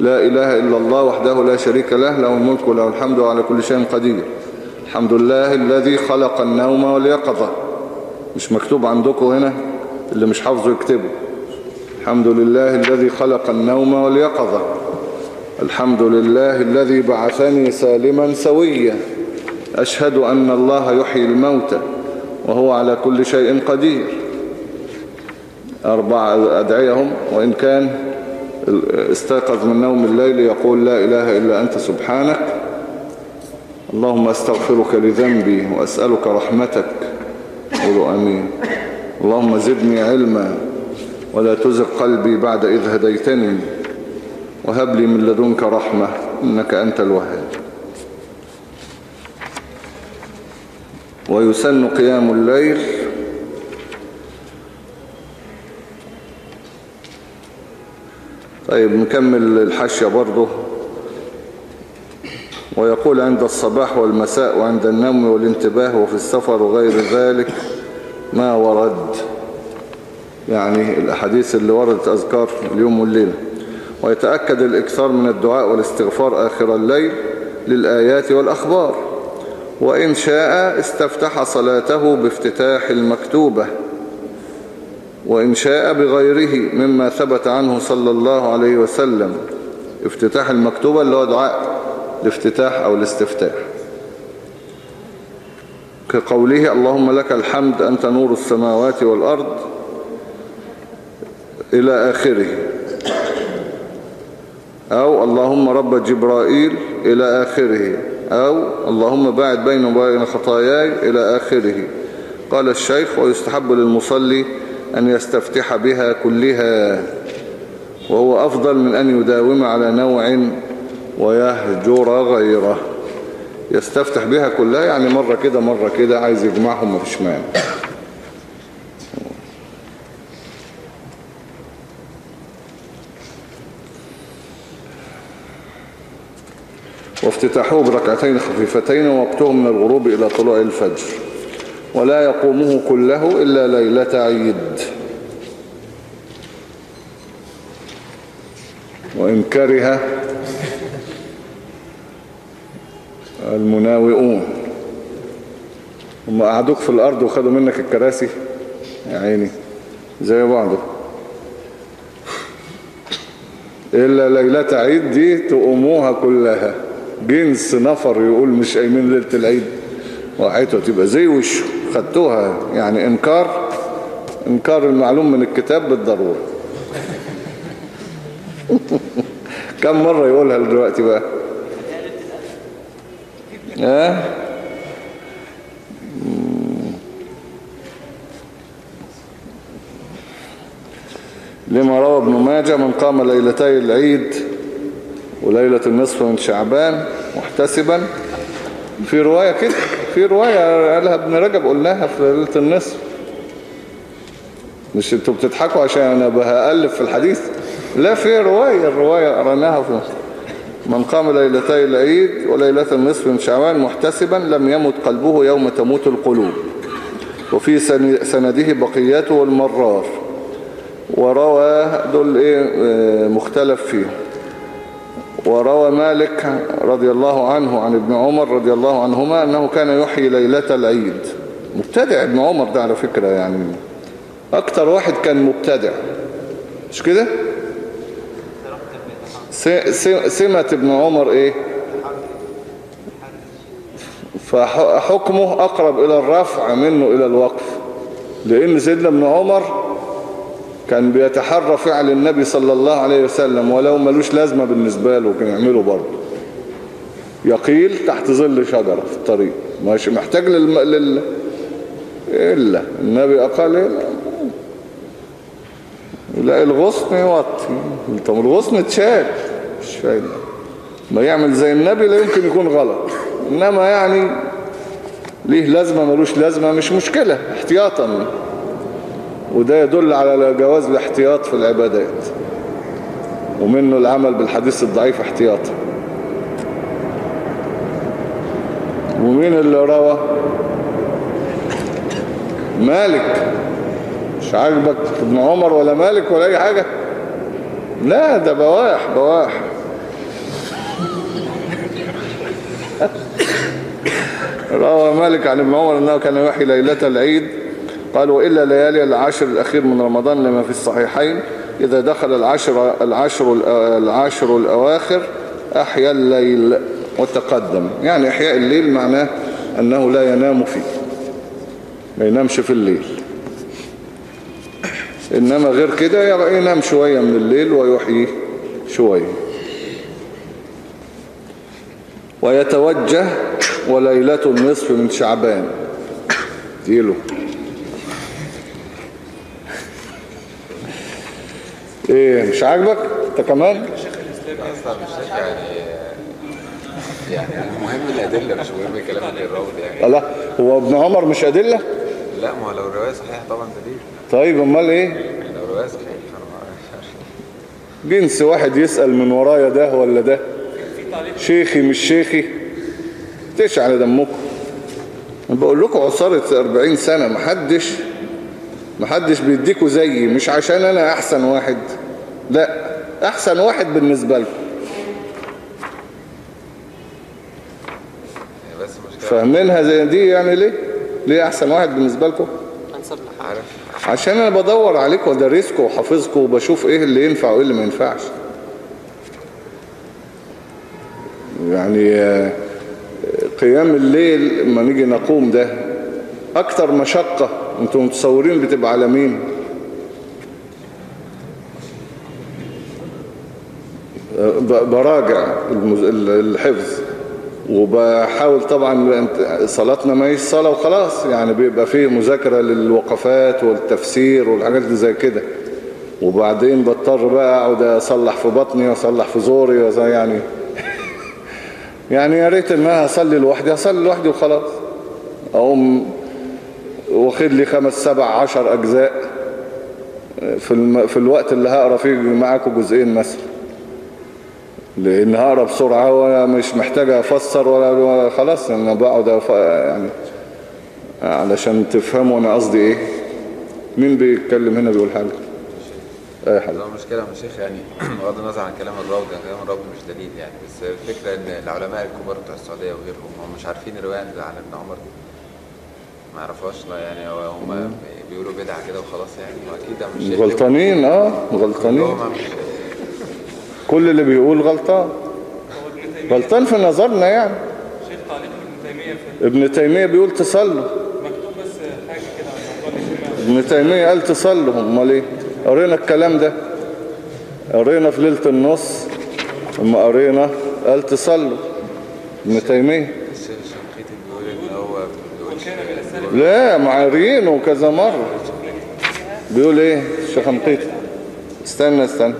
لا إله إلا الله وحده لا شريك له له الملك وله الحمد وعلى كل شيء قدير. الحمد لله الذي خلق النوم واليقظة. مش مكتوب عندكم هنا اللي مش حافظه يكتبه. الحمد لله الذي خلق النوم واليقظة. الحمد لله الذي بعثني سالما سويا. أشهد أن الله يحيي الموتى وهو على كل شيء قدير. أربع أدعيهم وإن كان استيقظ من نوم الليل يقول لا إله إلا أنت سبحانك. اللهم أستغفرك لذنبي وأسألك رحمتك. قولوا أمين. اللهم زدني علما. ولا تزغ قلبي بعد إذ هديتني. وهب لي من لدنك رحمة إنك أنت الوهاب. ويسن قيام الليل. طيب نكمل الحاشية برضه. ويقول عند الصباح والمساء وعند النوم والانتباه وفي السفر وغير ذلك ما ورد. يعني الأحاديث اللي وردت أذكار اليوم والليلة. ويتأكد الإكثار من الدعاء والاستغفار آخر الليل للآيات والأخبار. وإن شاء استفتح صلاته بافتتاح المكتوبة. وإن شاء بغيره مما ثبت عنه صلى الله عليه وسلم. افتتاح المكتوبة اللي هو دعاء الافتتاح أو الاستفتاح. كقوله اللهم لك الحمد أنت نور السماوات والأرض. إلى آخره. أو اللهم رب جبرائيل إلى آخره. أو اللهم باعد بين وبين خطاياي إلى آخره. قال الشيخ ويستحب للمصلي أن يستفتح بها كلها وهو أفضل من أن يداوم على نوع ويهجر غيره. يستفتح بها كلها يعني مرة كده مرة كده عايز يجمعهم مفيش مانع وافتتاحه بركعتين خفيفتين ووقته من الغروب إلى طلوع الفجر. ولا يقومه كله إلا ليلة عيد. وإن كره المناوئون. هم قعدوك في الأرض وخدوا منك الكراسي؟ يا عيني. زي بعضه إلا ليلة عيد دي تقوموها كلها. جنس نفر يقول مش قايمين ليلة العيد. وقعته تبقى زي وشه. خدتوها يعني إنكار. إنكار المعلوم من الكتاب بالضرورة. كم مرة يقولها دلوقتي بقى؟ ها؟ لما روى ابن ماجه من قام ليلتي العيد وليلة النصف من شعبان محتسبا. في رواية كده في رواية قالها ابن رجب قلناها في ليلة النصف. مش أنتوا بتضحكوا عشان أنا بألف في الحديث؟ لا في رواية الرواية قرناها في من قام ليلتي العيد وليلة النصف من شعبان محتسبا لم يمت قلبه يوم تموت القلوب. وفي سنده بقياته والمرار وروى دول إيه مختلف فيه. وروى مالك رضي الله عنه عن ابن عمر رضي الله عنهما أنه كان يحيي ليلة العيد. مبتدع ابن عمر ده على فكرة يعني. أكتر واحد كان مبتدع. مش كده؟ سمة ابن عمر إيه؟ فحكمه أقرب إلى الرفع منه إلى الوقف. لأن سيدنا ابن عمر كان بيتحرى فعل النبي صلى الله عليه وسلم ولو ملوش لازمة بالنسبة له كان يعمله برضه. يقيل تحت ظل شجرة في الطريق. مش محتاج للم... لل... إلا. النبي أقال إيه؟ لا الغصن يوطي. طب الغصن اتشال مش فايدة ما يعمل زي النبي لا يمكن يكون غلط. إنما يعني ليه لازمة ملوش لازمة مش مشكلة احتياطا. وده يدل على جواز الاحتياط في العبادات. ومنه العمل بالحديث الضعيف احتياطا ومين اللي روى؟ مالك. مش عاجبك ابن عمر ولا مالك ولا أي حاجة؟ لا ده بواح بواح. روى مالك عن ابن عمر إنه كان يحيي ليلة العيد. قال وإلا ليالي العشر الأخير من رمضان لما في الصحيحين. إذا دخل العشر, العشر, العشر الأواخر أحيا الليل وتقدم. يعني إحياء الليل معناه أنه لا ينام فيه. ما ينامش في الليل. إنما غير كده ينام شوية من الليل ويحيي شوية. ويتوجه وليلة النصف من شعبان. ديله. إيه مش عاجبك؟ أنت كمان؟ أصلا مش يعني يعني المهم الادله مش مهم كلام الراوي يعني. لا هو ابن عمر مش أدلة؟ لا ما هو لو الروايه صحيحة طبعا دليل. طيب أمال إيه؟ لو الروايه صحيحة. جنس واحد يسأل من ورايا ده ولا ده؟ شيخي مش شيخي؟ تشعل دمكم. بقول لكم عصارة 40 سنة محدش محدش بيديكوا زيي مش عشان أنا أحسن واحد. لا أحسن واحد بالنسبة لكم. فاهمينها زي دي يعني ليه؟ ليه أحسن واحد بالنسبة لكم؟ عشان أنا بدور عليكم وادرسكم وحافظكم وبشوف إيه اللي ينفع وإيه اللي ما ينفعش. يعني آه، قيام الليل لما نيجي نقوم ده أكتر مشقة. أنتم متصورين بتبقى على مين آه، ب- براجع الحفظ. وبحاول طبعا صلاتنا ما هيش صلاة وخلاص يعني بيبقى فيه مذاكرة للوقفات والتفسير والحاجات دي زي كده. وبعدين بضطر بقى أقعد أصلح في بطني واصلح في زوري يعني يعني يا ريت إن أنا أصلي لوحدي أصلي لوحدي وخلاص. أقوم واخد لي خمس سبع عشر أجزاء في, الم... في الوقت اللي هقرأ فيه معاكم جزئين مثلا. لأن هقرا بسرعة وأنا مش محتاج أفسر ولا خلاص أنا بقعد أف... يعني علشان تفهموا أنا قصدي إيه. مين بيتكلم هنا بيقول حاجة؟ أي حاجة. هو المشكلة يا شيخ يعني بغض النظر عن كلام الراوي كلام الراوي مش دليل يعني. بس الفكرة إن العلماء الكبار بتوع السعودية وغيرهم هم مش عارفين الروايه عن ابن عمر دي. ما يعرفوهاش لا يعني هم بيقولوا بدعة كده وخلاص يعني. واكيد مش غلطانين آه غلطانين. كل اللي بيقول غلطان غلطان في نظرنا يعني. شيخ تعليق ابن تيمية في ابن تيمية بيقول تصلوا مكتوب بس حاجة كده عن ابن تيمية قال تصلوا أمال إيه؟ قرينا الكلام ده. قرينا في ليلة النص. أما قرينا قال تصلوا ابن تيمية. لا معارينه كذا مرة. بيقول إيه؟ الشيخ مقيت استنى استنى؟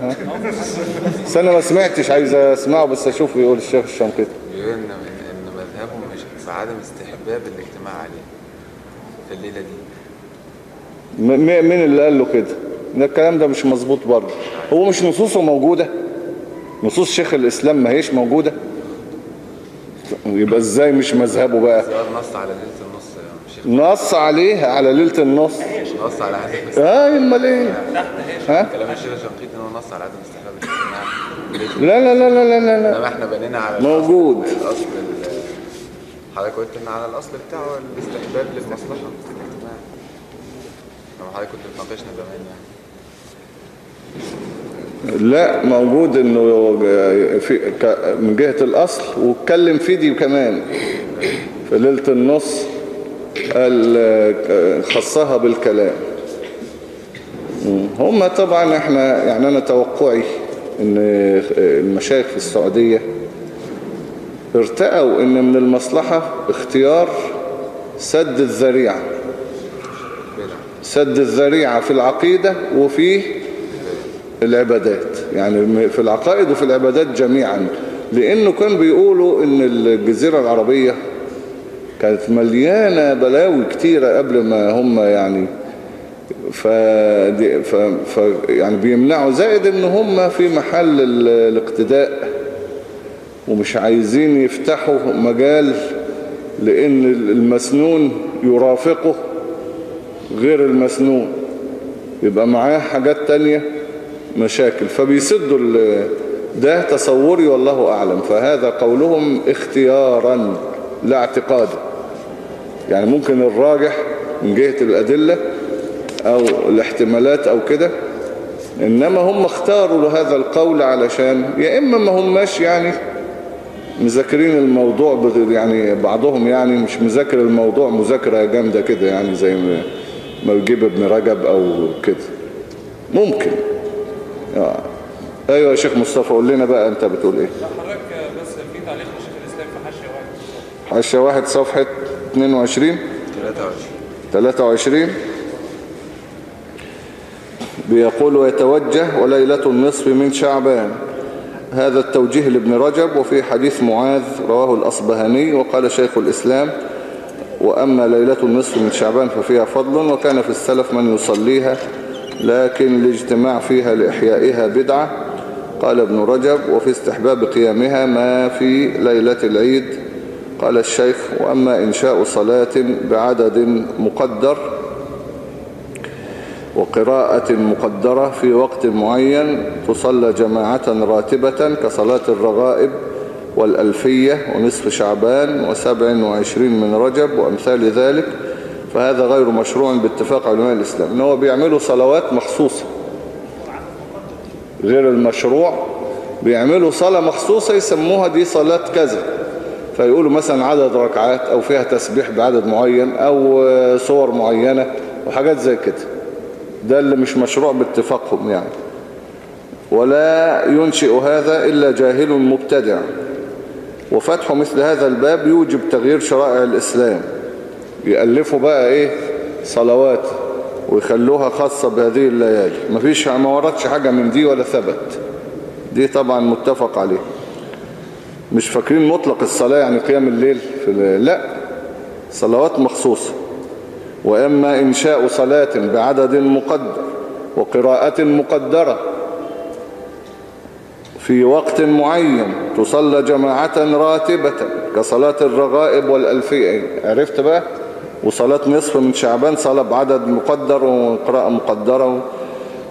استنى ما سمعتش. عايز اسمعه بس أشوف بيقول الشيخ الشنقيطي بيقول إن إن مذهبهم مش في عدم استحباب الاجتماع عليه في الليلة دي. مين اللي قال له كده؟ ده الكلام ده مش مظبوط برضه. هو مش نصوصه موجودة؟ نصوص شيخ الإسلام ما هيش موجودة؟ يبقى إزاي مش مذهبه بقى؟ نص على ليلة النص يا شيخ. نص عليها على ليلة النص؟ نص على عدم آه أمال إيه؟ ها؟ كلام الشيخ ان هو نص على عدم استحباب لا لا لا لا لا لا, لا. إنما إحنا بنينا على موجود. الأصل حضرتك قلت ان على الأصل بتاعه الاستحباب للمصلحة. لما حضرتك كنت بتناقشنا زمان يعني. لا موجود إنه في من جهة الأصل واتكلم في دي كمان في ليلة النص قال خصها بالكلام. هم طبعا إحنا يعني أنا توقعي إن المشايخ في السعودية ارتأوا إن من المصلحة اختيار سد الذريعة سد الذريعة في العقيدة وفي العبادات. يعني في العقائد وفي العبادات جميعا. لأنه كان بيقولوا إن الجزيرة العربية كانت مليانة بلاوي كتيرة قبل ما هم يعني ف... ف... ف... يعني بيمنعوا زائد إن هم في محل ال... الاقتداء ومش عايزين يفتحوا مجال لأن المسنون يرافقه غير المسنون. يبقى معاه حاجات تانية. مشاكل فبيسدوا ده تصوري والله أعلم. فهذا قولهم اختيارا لا اعتقادا يعني ممكن الراجح من جهة الأدلة أو الاحتمالات أو كده إنما هم اختاروا لهذا القول علشان يا إما ما هماش يعني مذاكرين الموضوع يعني بعضهم يعني مش مذاكر الموضوع مذاكرة جامدة كده يعني زي ما بيجيب ابن رجب أو كده. ممكن. آه. أيوة يا شيخ مصطفى قول لنا بقى أنت بتقول لا حضرتك بس في تعليق لشيخ الإسلام في حاشية واحد. حاشية واحد صفحة 22 23 23 بيقول ويتوجه وليلة النصف من شعبان. هذا التوجيه لابن رجب وفي حديث معاذ رواه الأصبهاني وقال شيخ الإسلام وأما ليلة النصف من شعبان ففيها فضل وكان في السلف من يصليها لكن الاجتماع فيها لإحيائها بدعة. قال ابن رجب وفي استحباب قيامها ما في ليلة العيد. قال الشيخ وأما إنشاء صلاة بعدد مقدر وقراءة مقدرة في وقت معين تصلى جماعة راتبة كصلاة الرغائب والألفية ونصف شعبان وسبع وعشرين من رجب وأمثال ذلك فهذا غير مشروع باتفاق علماء الإسلام إن هو بيعملوا صلوات مخصوصة. غير المشروع بيعملوا صلاة مخصوصة يسموها دي صلاة كذا. فيقولوا مثلا عدد ركعات أو فيها تسبيح بعدد معين أو صور معينة وحاجات زي كده. ده اللي مش مشروع باتفاقهم يعني. ولا ينشئ هذا إلا جاهل مبتدع. وفتح مثل هذا الباب يوجب تغيير شرائع الإسلام. يألفوا بقى إيه؟ صلوات ويخلوها خاصة بهذه الليالي. مفيش ما وردش حاجة من دي ولا ثبت. دي طبعا متفق عليه مش فاكرين مطلق الصلاة يعني قيام الليل في ال- لا. صلوات مخصوصة. وإما إنشاء صلاة بعدد مقدر وقراءة مقدرة. في وقت معين تصلى جماعة راتبة كصلاة الرغائب والألفية. عرفت بقى؟ وصلاة نصف من شعبان صلاة بعدد مقدر وقراءة مقدرة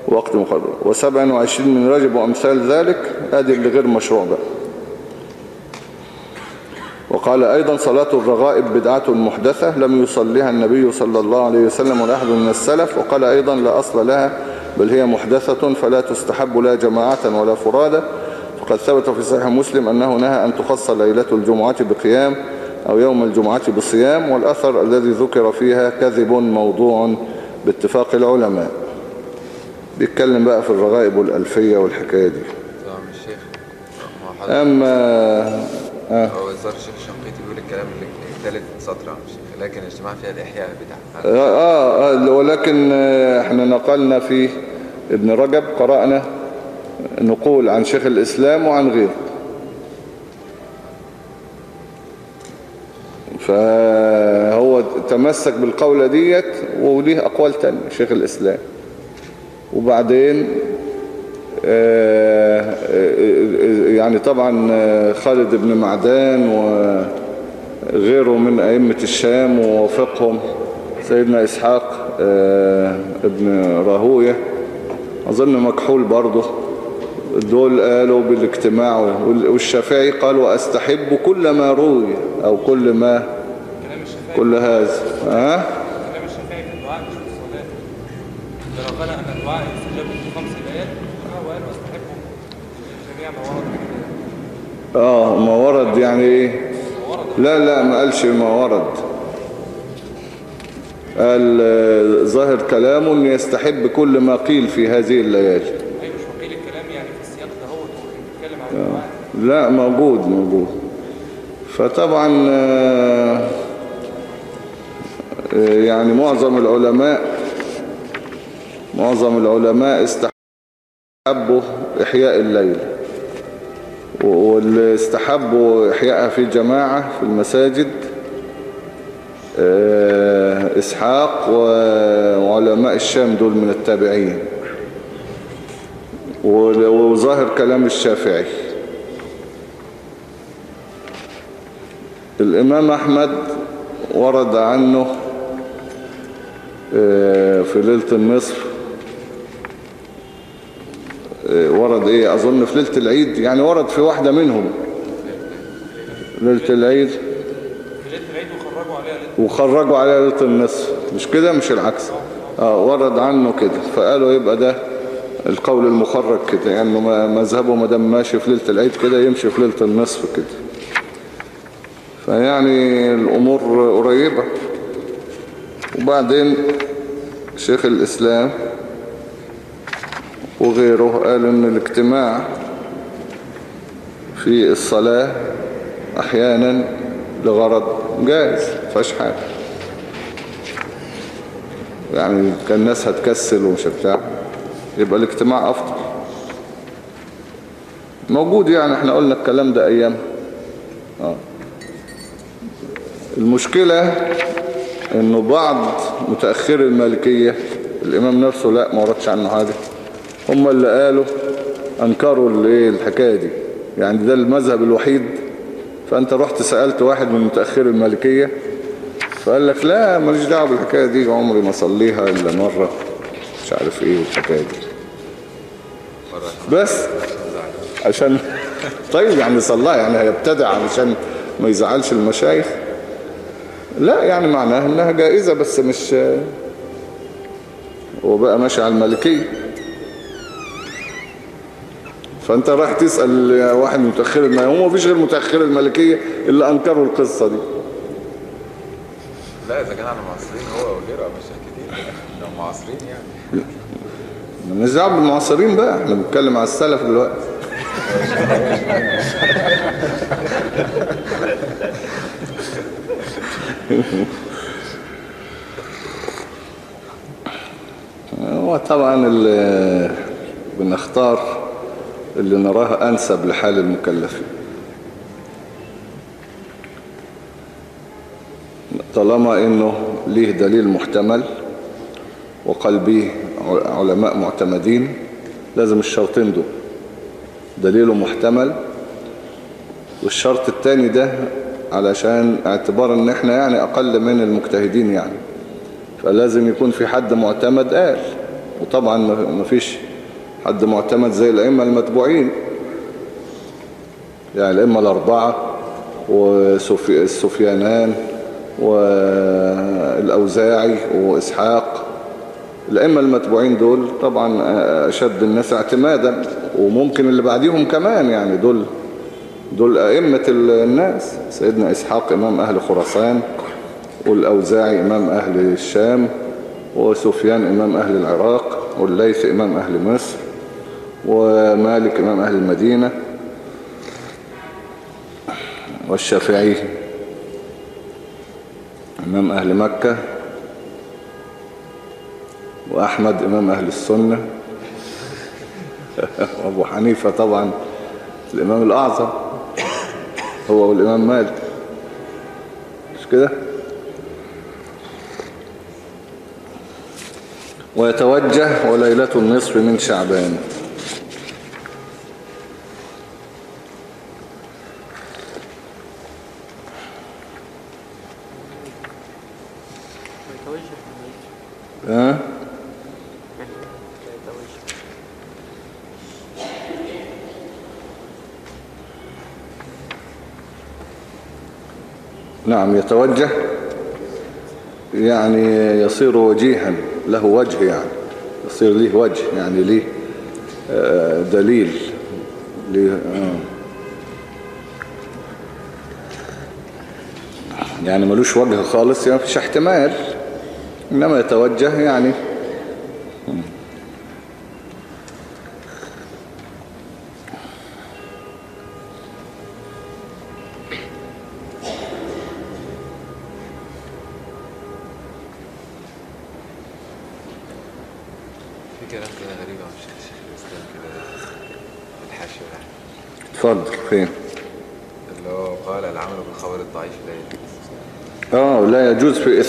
ووقت مقدر. وسبع وعشرين من رجب وأمثال ذلك هذه اللي غير مشروع بقى. وقال أيضا صلاة الرغائب بدعة محدثة لم يصليها النبي صلى الله عليه وسلم ولا أحد من السلف. وقال أيضا لا أصل لها بل هي محدثة فلا تستحب لا جماعة ولا فرادة فقد ثبت في صحيح مسلم أنه نهى أن تخص ليلة الجمعة بقيام أو يوم الجمعة بصيام والأثر الذي ذكر فيها كذب موضوع باتفاق العلماء. بيتكلم بقى في الرغائب والألفية والحكاية دي. أما آه. هو الشيخ الشنقيطي بيقول الكلام الثالث سطر لكن الاجتماع فيها الإحياء بدعة. آه, آه ولكن آه، إحنا نقلنا في ابن رجب قرأنا نقول عن شيخ الإسلام وعن غيره. فهو تمسك بالقولة ديت وليه أقوال تانية شيخ الإسلام. وبعدين آه، آه، يعني طبعا آه، خالد بن معدان وغيره من أئمة الشام ووافقهم سيدنا إسحاق آه، ابن راهوية أظن مكحول برضه. دول قالوا بالاجتماع وال- والشافعي قال وأستحب كل ما روي أو كل ما كل هذا ها؟ الإمام الشافعي في الدعاء مش في خمس ليال هو قال واستحبه جميع ما ورد آه ما ورد يعني إيه؟ لا لا ما قالش ما ورد. قال ظاهر كلام يستحب كل ما قيل في هذه الليالي. أيوة مش الكلام يعني في السياق ده هو بيتكلم عن الدعاء لا موجود موجود. فطبعا آه، يعني معظم العلماء معظم العلماء استحبوا إحياء الليل. واللي استحبوا إحياءها في جماعة في المساجد آه، إسحاق وعلماء الشام دول من التابعين. وظاهر كلام الشافعي. الإمام أحمد ورد عنه آه، في ليلة النصف آه، ورد إيه؟ أظن في ليلة العيد يعني ورد في واحدة منهم. ليلة العيد. وخرجوا عليها ليلة النصف مش كده؟ مش العكس. آه ورد عنه كده. فقالوا يبقى ده القول المخرج كده يعني ما- مذهبه ما دام ماشي في ليلة العيد كده يمشي في ليلة النصف كده. فيعني الأمور قريبة. وبعدين شيخ الإسلام وغيره قال إن الاجتماع في الصلاة أحيانا لغرض جائز فاش حاجة. يعني كان الناس هتكسل ومش بتاع يبقى الاجتماع أفضل. موجود يعني إحنا قلنا الكلام ده أيام. آه. المشكلة إنه بعض متأخر المالكية الإمام نفسه لا ما وردش عنه حاجة. هم اللي قالوا أنكروا الايه الحكاية دي. يعني ده المذهب الوحيد. فأنت رحت سألت واحد من متأخر المالكية فقال لك لا ماليش دعوة بالحكاية دي عمري ما صليها إلا مرة. مش عارف إيه الحكاية دي. بس عشان طيب يعني صلاها يعني هيبتدع علشان ما يزعلش المشايخ. لا يعني معناها إنها جائزة بس مش هو بقى ماشي على الملكية. فأنت رايح تسأل واحد متأخر الملكية هو مفيش غير متأخر الملكية اللي أنكروا القصة دي. لا اذا كان على المعاصرين هو وغيره مش كتير. لو معاصرين يعني. مالناش دعوه بالمعاصرين بقى. إحنا بنتكلم على السلف دلوقتي. هو طبعا اللي بنختار اللي نراه أنسب لحال المكلفين. طالما إنه ليه دليل محتمل وقال به علماء معتمدين لازم الشرطين دول. دليله محتمل والشرط التاني ده علشان اعتبار ان إحنا يعني أقل من المجتهدين يعني. فلازم يكون في حد معتمد قال. وطبعا ما فيش حد معتمد زي الأئمة المتبوعين. يعني الأئمة الأربعة والسفيانان والأوزاعي وإسحاق. الأئمة المتبوعين دول طبعا أشد الناس اعتمادا. وممكن اللي بعديهم كمان يعني دول دول أئمة الناس سيدنا إسحاق إمام أهل خراسان والأوزاعي إمام أهل الشام وسفيان إمام أهل العراق والليث إمام أهل مصر ومالك إمام أهل المدينة والشافعي إمام أهل مكة وأحمد إمام أهل السنة وأبو حنيفة طبعا الإمام الأعظم. هو والإمام مالك. مش كده؟ ويتوجه وليلة النصف من شعبان ها نعم يتوجه يعني يصير وجيها له وجه يعني يصير ليه وجه يعني ليه آه، دليل ليه آه. يعني ملوش وجه خالص يعني مفيش احتمال إنما يتوجه يعني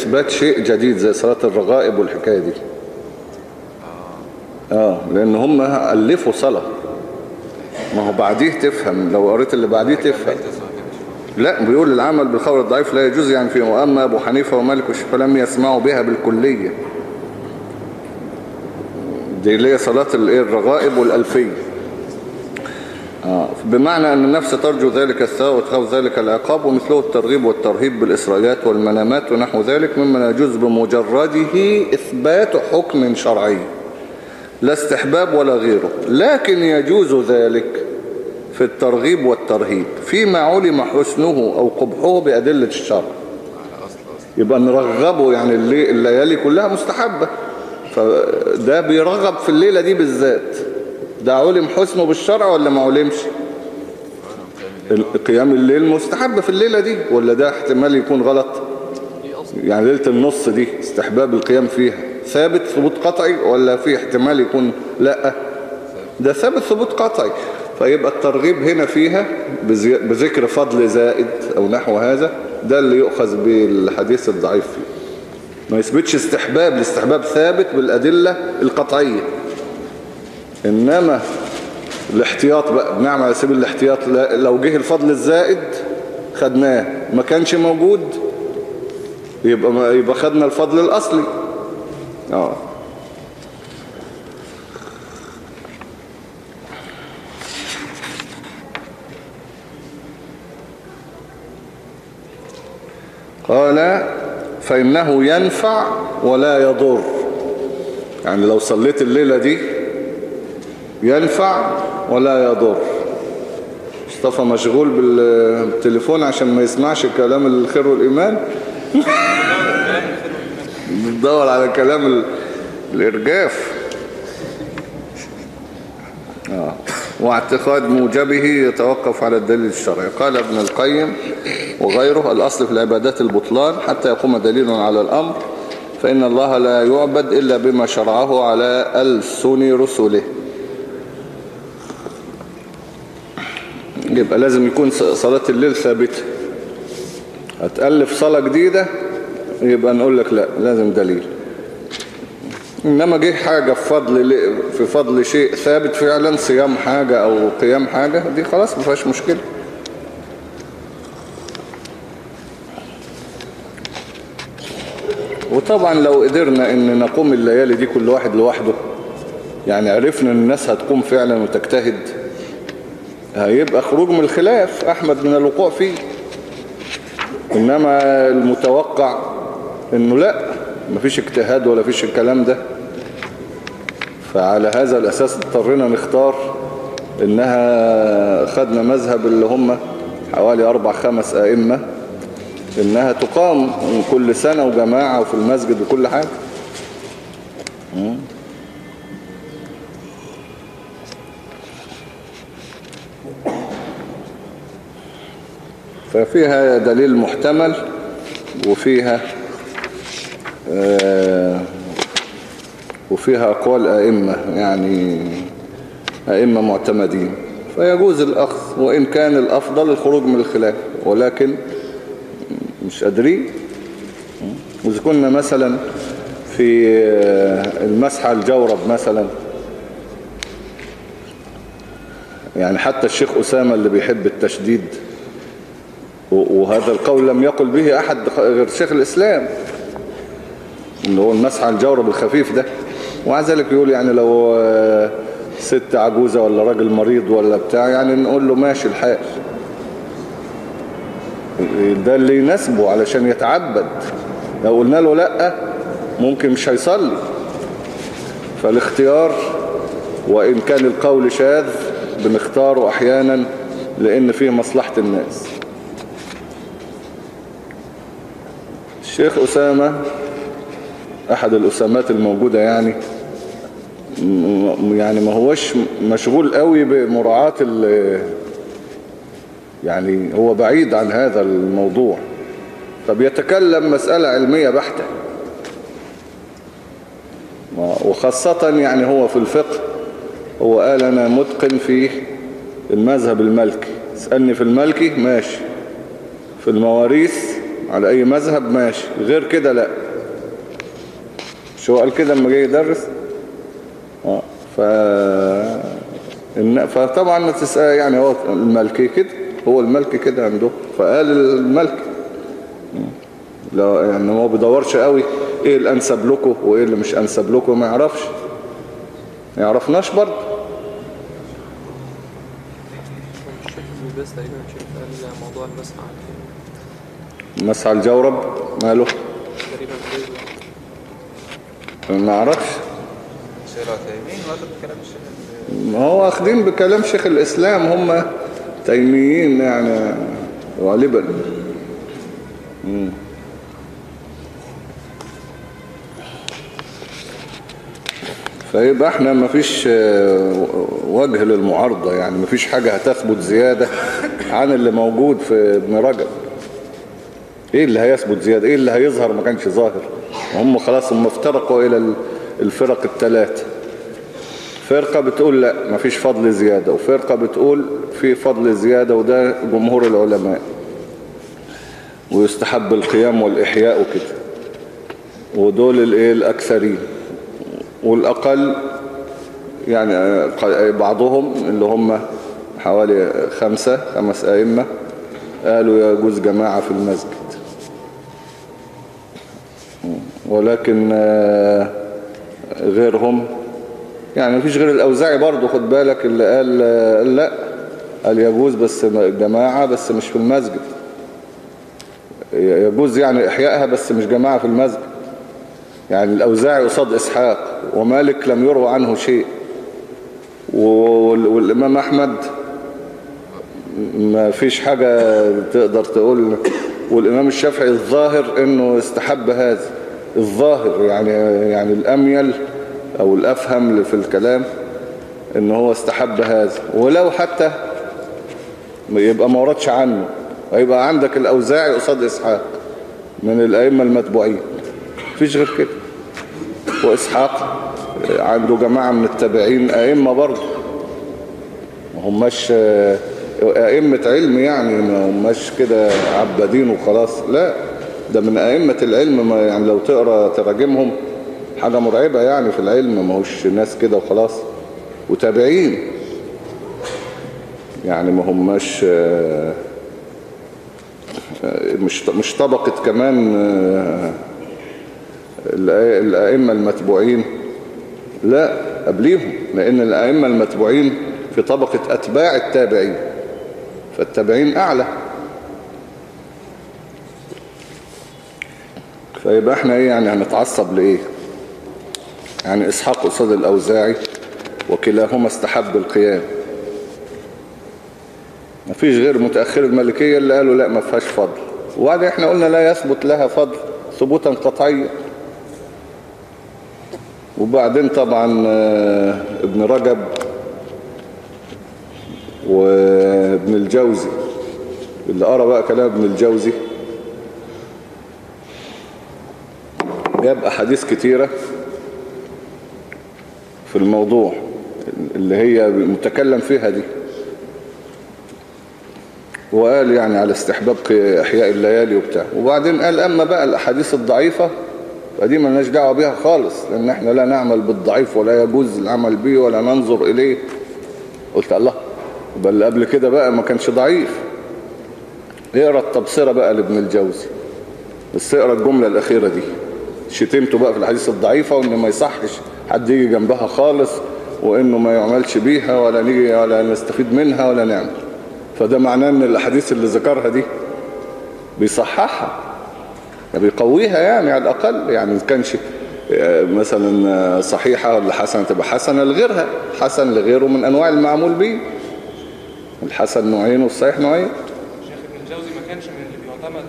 إثبات شيء جديد زي صلاة الرغائب والحكاية دي. آه. لأن هم ألفوا صلاة. ما هو بعديه تفهم لو قريت اللي بعديه تفهم. لا بيقول العمل بالخبر الضعيف لا يجوز يعني في وأما أبو حنيفة ومالك والشافعي لم يسمعوا بها بالكلية. دي اللي هي صلاة الرغائب والألفية. آه بمعنى أن النفس ترجو ذلك الثواب وتخاف ذلك العقاب ومثله الترغيب والترهيب بالإسرائيلات والمنامات ونحو ذلك مما يجوز بمجرده إثبات حكم شرعي لا استحباب ولا غيره. لكن يجوز ذلك في الترغيب والترهيب فيما علم حسنه أو قبحه بأدلة الشرع. يبقى نرغبه يعني اللي- الليالي كلها مستحبة فده بيرغب في الليلة دي بالذات. ده علم حسنه بالشرع ولا ما علمش؟ قيام الليل مستحب في الليلة دي ولا ده احتمال يكون غلط؟ يعني ليلة النص دي استحباب القيام فيها. ثابت ثبوت قطعي ولا في احتمال يكون لأ؟ ده ثابت ثبوت قطعي. فيبقى الترغيب هنا فيها بذكر فضل زائد أو نحو هذا ده اللي يؤخذ بالحديث الضعيف فيه. ما يثبتش استحباب الاستحباب ثابت بالأدلة القطعية. إنما الاحتياط بقى بنعمل على سبيل الاحتياط لا- لو جه الفضل الزائد خدناه ما كانش موجود يبقى يبقى خدنا الفضل الأصلي. آه. قال فإنه ينفع ولا يضر. يعني لو صليت الليلة دي ينفع ولا يضر. مصطفى مشغول بالتليفون عشان ما يسمعش كلام الخير والإيمان. بتدور على كلام ال- الإرجاف. آه. واعتقاد موجبه يتوقف على الدليل الشرعي. قال ابن القيم وغيره الأصل في العبادات البطلان حتى يقوم دليل على الأمر فإن الله لا يعبد إلا بما شرعه على ألسن رسله. يبقى لازم يكون صلاة الليل ثابتة. هتألف صلاة جديدة يبقى نقول لك لا لازم دليل. إنما جه حاجة في فضل في فضل شيء ثابت فعلا صيام حاجة أو قيام حاجة دي خلاص ما فيهاش مشكلة. وطبعا لو قدرنا إن نقوم الليالي دي كل واحد لوحده يعني عرفنا إن الناس هتقوم فعلا وتجتهد. هيبقى خروج من الخلاف أحمد من الوقوع فيه. إنما المتوقع إنه لا مفيش اجتهاد ولا فيش الكلام ده. فعلى هذا الأساس اضطرينا نختار إنها خدنا مذهب اللي هم حوالي أربع خمس أئمة إنها تقام كل سنة وجماعة وفي المسجد وكل حاجة. ففيها دليل محتمل وفيها آه، وفيها أقوال أئمة يعني أئمة معتمدين. فيجوز الأخذ وإن كان الأفضل الخروج من الخلاف ولكن مش قادرين وإذا كنا مثلا في آه، المسحة الجورب مثلا يعني حتى الشيخ أسامة اللي بيحب التشديد وهذا القول لم يقل به أحد غير شيخ الإسلام اللي هو المسحة الجورب الخفيف ده. ومع ذلك يقول يعني لو آه، ست عجوزة ولا راجل مريض ولا بتاع يعني نقول له ماشي الحال. ده اللي يناسبه علشان يتعبد. لو قلنا له لأ ممكن مش هيصلي. فالاختيار وإن كان القول شاذ بنختاره أحيانا لأن فيه مصلحة الناس. الشيخ أسامة أحد الأسامات الموجودة يعني يعني ما هوش مشغول قوي بمراعاة يعني هو بعيد عن هذا الموضوع. فبيتكلم مسألة علمية بحتة. وخاصة يعني هو في الفقه هو قال أنا متقن في المذهب المالكي اسألني في المالكي ماشي. في المواريث على أي مذهب ماشي. غير كده لا. شو قال كده لما جاي يدرس. آه ف فطبعا تسأل يعني هو المالكي كده هو المالكي كده عنده. فقال المالكي لا يعني هو بيدورش قوي إيه الانسب لكم وإيه اللي مش أنسب لكم ما يعرفش. ما يعرفناش برضه. باز تقريبا شيخ قال موضوع المسح على مسح الجورب. ماله؟ ما أعرفش. ما هو واخدين بكلام شيخ الإسلام هم تيميين يعني غالبا. فيبقى إحنا مفيش آه، وجه للمعارضة يعني مفيش حاجة هتثبت زيادة عن اللي موجود في ابن رجب. إيه اللي هيثبت زيادة؟ إيه اللي هيظهر ما كانش ظاهر؟ هم خلاص هم افترقوا إلى ال- الفرق الثلاثة فرقة بتقول لا مفيش فضل زيادة وفرقة بتقول في فضل زيادة وده جمهور العلماء. ويستحب القيام والإحياء وكده. ودول الايه الأكثرين. والأقل يعني آه، بعضهم اللي هم حوالي خمسة خمس أئمة قالوا يجوز جماعة في المسجد. ولكن آه، غيرهم. يعني مفيش غير الأوزاعي برضو خد بالك اللي قال آه، لا قال يجوز بس جماعة بس مش في المسجد. يجوز يعني إحيائها بس مش جماعة في المسجد. يعني الأوزاعي قصاد إسحاق ومالك لم يروى عنه شيء. وال- والإمام أحمد ما فيش حاجة تقدر تقول. والإمام الشافعي الظاهر إنه استحب هذا. الظاهر يعني يعني الأميل أو الأفهم في الكلام إنه هو استحب هذا. ولو حتى يبقى ما وردش عنه. هيبقى عندك الأوزاعي قصاد إسحاق من الأئمة المتبوعين. مفيش غير كده. وإسحاق عنده جماعة من التابعين أئمة برضه. ما هماش أئمة علم يعني ما هماش كده عبادين وخلاص. لا ده من أئمة العلم ما يعني لو تقرأ تراجمهم حاجة مرعبة يعني في العلم ما هوش ناس كده وخلاص. وتابعين يعني ما هماش مش مش طبقة كمان الأ- الأئمة المتبوعين. لا قبليهم لأن الأئمة المتبوعين في طبقة أتباع التابعين. فالتابعين أعلى. فيبقى إحنا إيه يعني هنتعصب لإيه؟ يعني إسحاق قصاد الأوزاعي وكلاهما استحب القيام. مفيش غير متأخر الملكية اللي قالوا لا ما فيهاش فضل. وبعد إحنا قلنا لا يثبت لها فضل ثبوتا قطعيا وبعدين طبعا آه، ابن رجب وابن الجوزي. اللي قرأ بقى كلام ابن الجوزي جاب أحاديث كتيرة في الموضوع اللي هي متكلم فيها دي. وقال يعني على استحباب إحياء الليالي وبتاع. وبعدين قال أما بقى الأحاديث الضعيفة فدي ملناش دعوة بيها خالص لأن إحنا لا نعمل بالضعيف ولا يجوز العمل به ولا ننظر إليه. قلت الله. بل اللي قبل كده بقى ما كانش ضعيف. اقرأ التبصرة بقى لابن الجوزي. بس اقرأ الجملة الأخيرة دي. شتمته بقى في الحديث الضعيفة وإن ما يصحش حد يجي جنبها خالص وإنه ما يعملش بيها ولا نيجي ولا نستفيد منها ولا نعمل. فده معناه إن الأحاديث اللي ذكرها دي بيصححها. بيقويها يعني على الأقل. يعني إذا كانش آه، مثلا آه، صحيحة ولا حسنة تبقى حسنة لغيرها. حسن لغيره من أنواع المعمول به. الحسن نوعين والصحيح نوعين شيخ ابن الجوزي ما كانش من اللي بيعتمد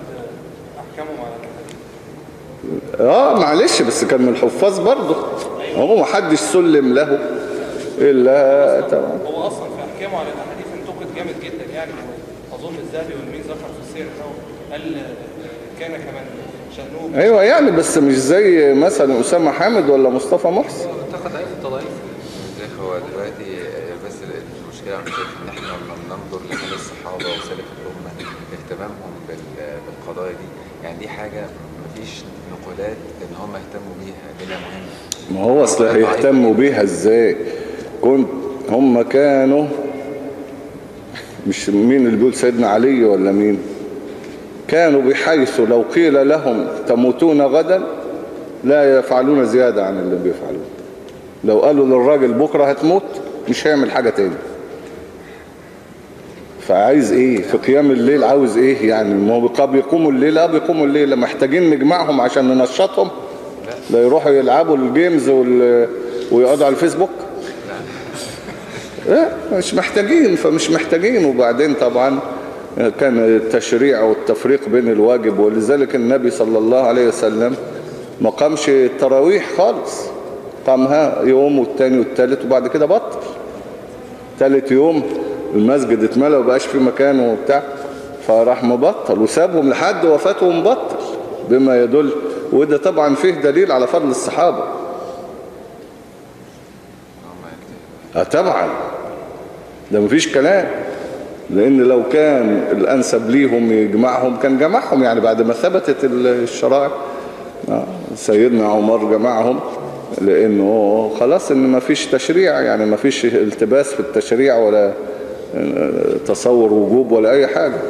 أحكامه على الحديث. آه معلش بس كان من الحفاظ برضه. هو ما حدش سلم له إلا طبعا هو أصلا في أحكامه على الاحاديث انتقد جامد جدا يعني. أظن الذهبي والمين ذكر في السير قال كان كمان شأنه أيوه يعني بس مش زي مثلا أسامة حامد ولا مصطفى محسن. انتقد عليه في التضعيف شيخ هو دلوقتي بس المشكلة أنا شايف إن لحال الصحابة وسلف الأمة اهتمامهم بال- بالقضايا دي. يعني دي حاجة مفيش نقولات إن هم اهتموا بيها دي مهمة. ما هو أصل هيهتموا بيها إزاي؟ كنت هم كانوا مش مين اللي بيقول سيدنا علي ولا مين؟ كانوا بحيث لو قيل لهم تموتون غدا لا يفعلون زيادة عن اللي بيفعلون لو قالوا للراجل بكرة هتموت مش هيعمل حاجة تاني. فعايز إيه؟ في قيام الليل عاوز إيه؟ يعني ما هو بيقوموا الليل آه بيقوموا الليل محتاجين نجمعهم عشان ننشطهم. لا يروحوا يلعبوا الجيمز وال... ويقعدوا على الفيسبوك. لا مش محتاجين فمش محتاجين. وبعدين طبعا كان التشريع والتفريق بين الواجب ولذلك النبي صلى الله عليه وسلم ما قامش التراويح خالص. قامها يوم والتاني والتالت وبعد كده بطل. تالت يوم المسجد اتملى وبقاش في مكان وبتاع فراح مبطل وسابهم لحد وفاته مبطل بما يدل وده طبعا فيه دليل على فضل الصحابة. آه طبعا. ده مفيش كلام لأن لو كان الأنسب ليهم يجمعهم كان جمعهم يعني بعد ما ثبتت الشرائع. آه، سيدنا عمر جمعهم لأنه خلاص إن مفيش تشريع يعني مفيش التباس في التشريع ولا آه، تصور وجوب ولا أي حاجة.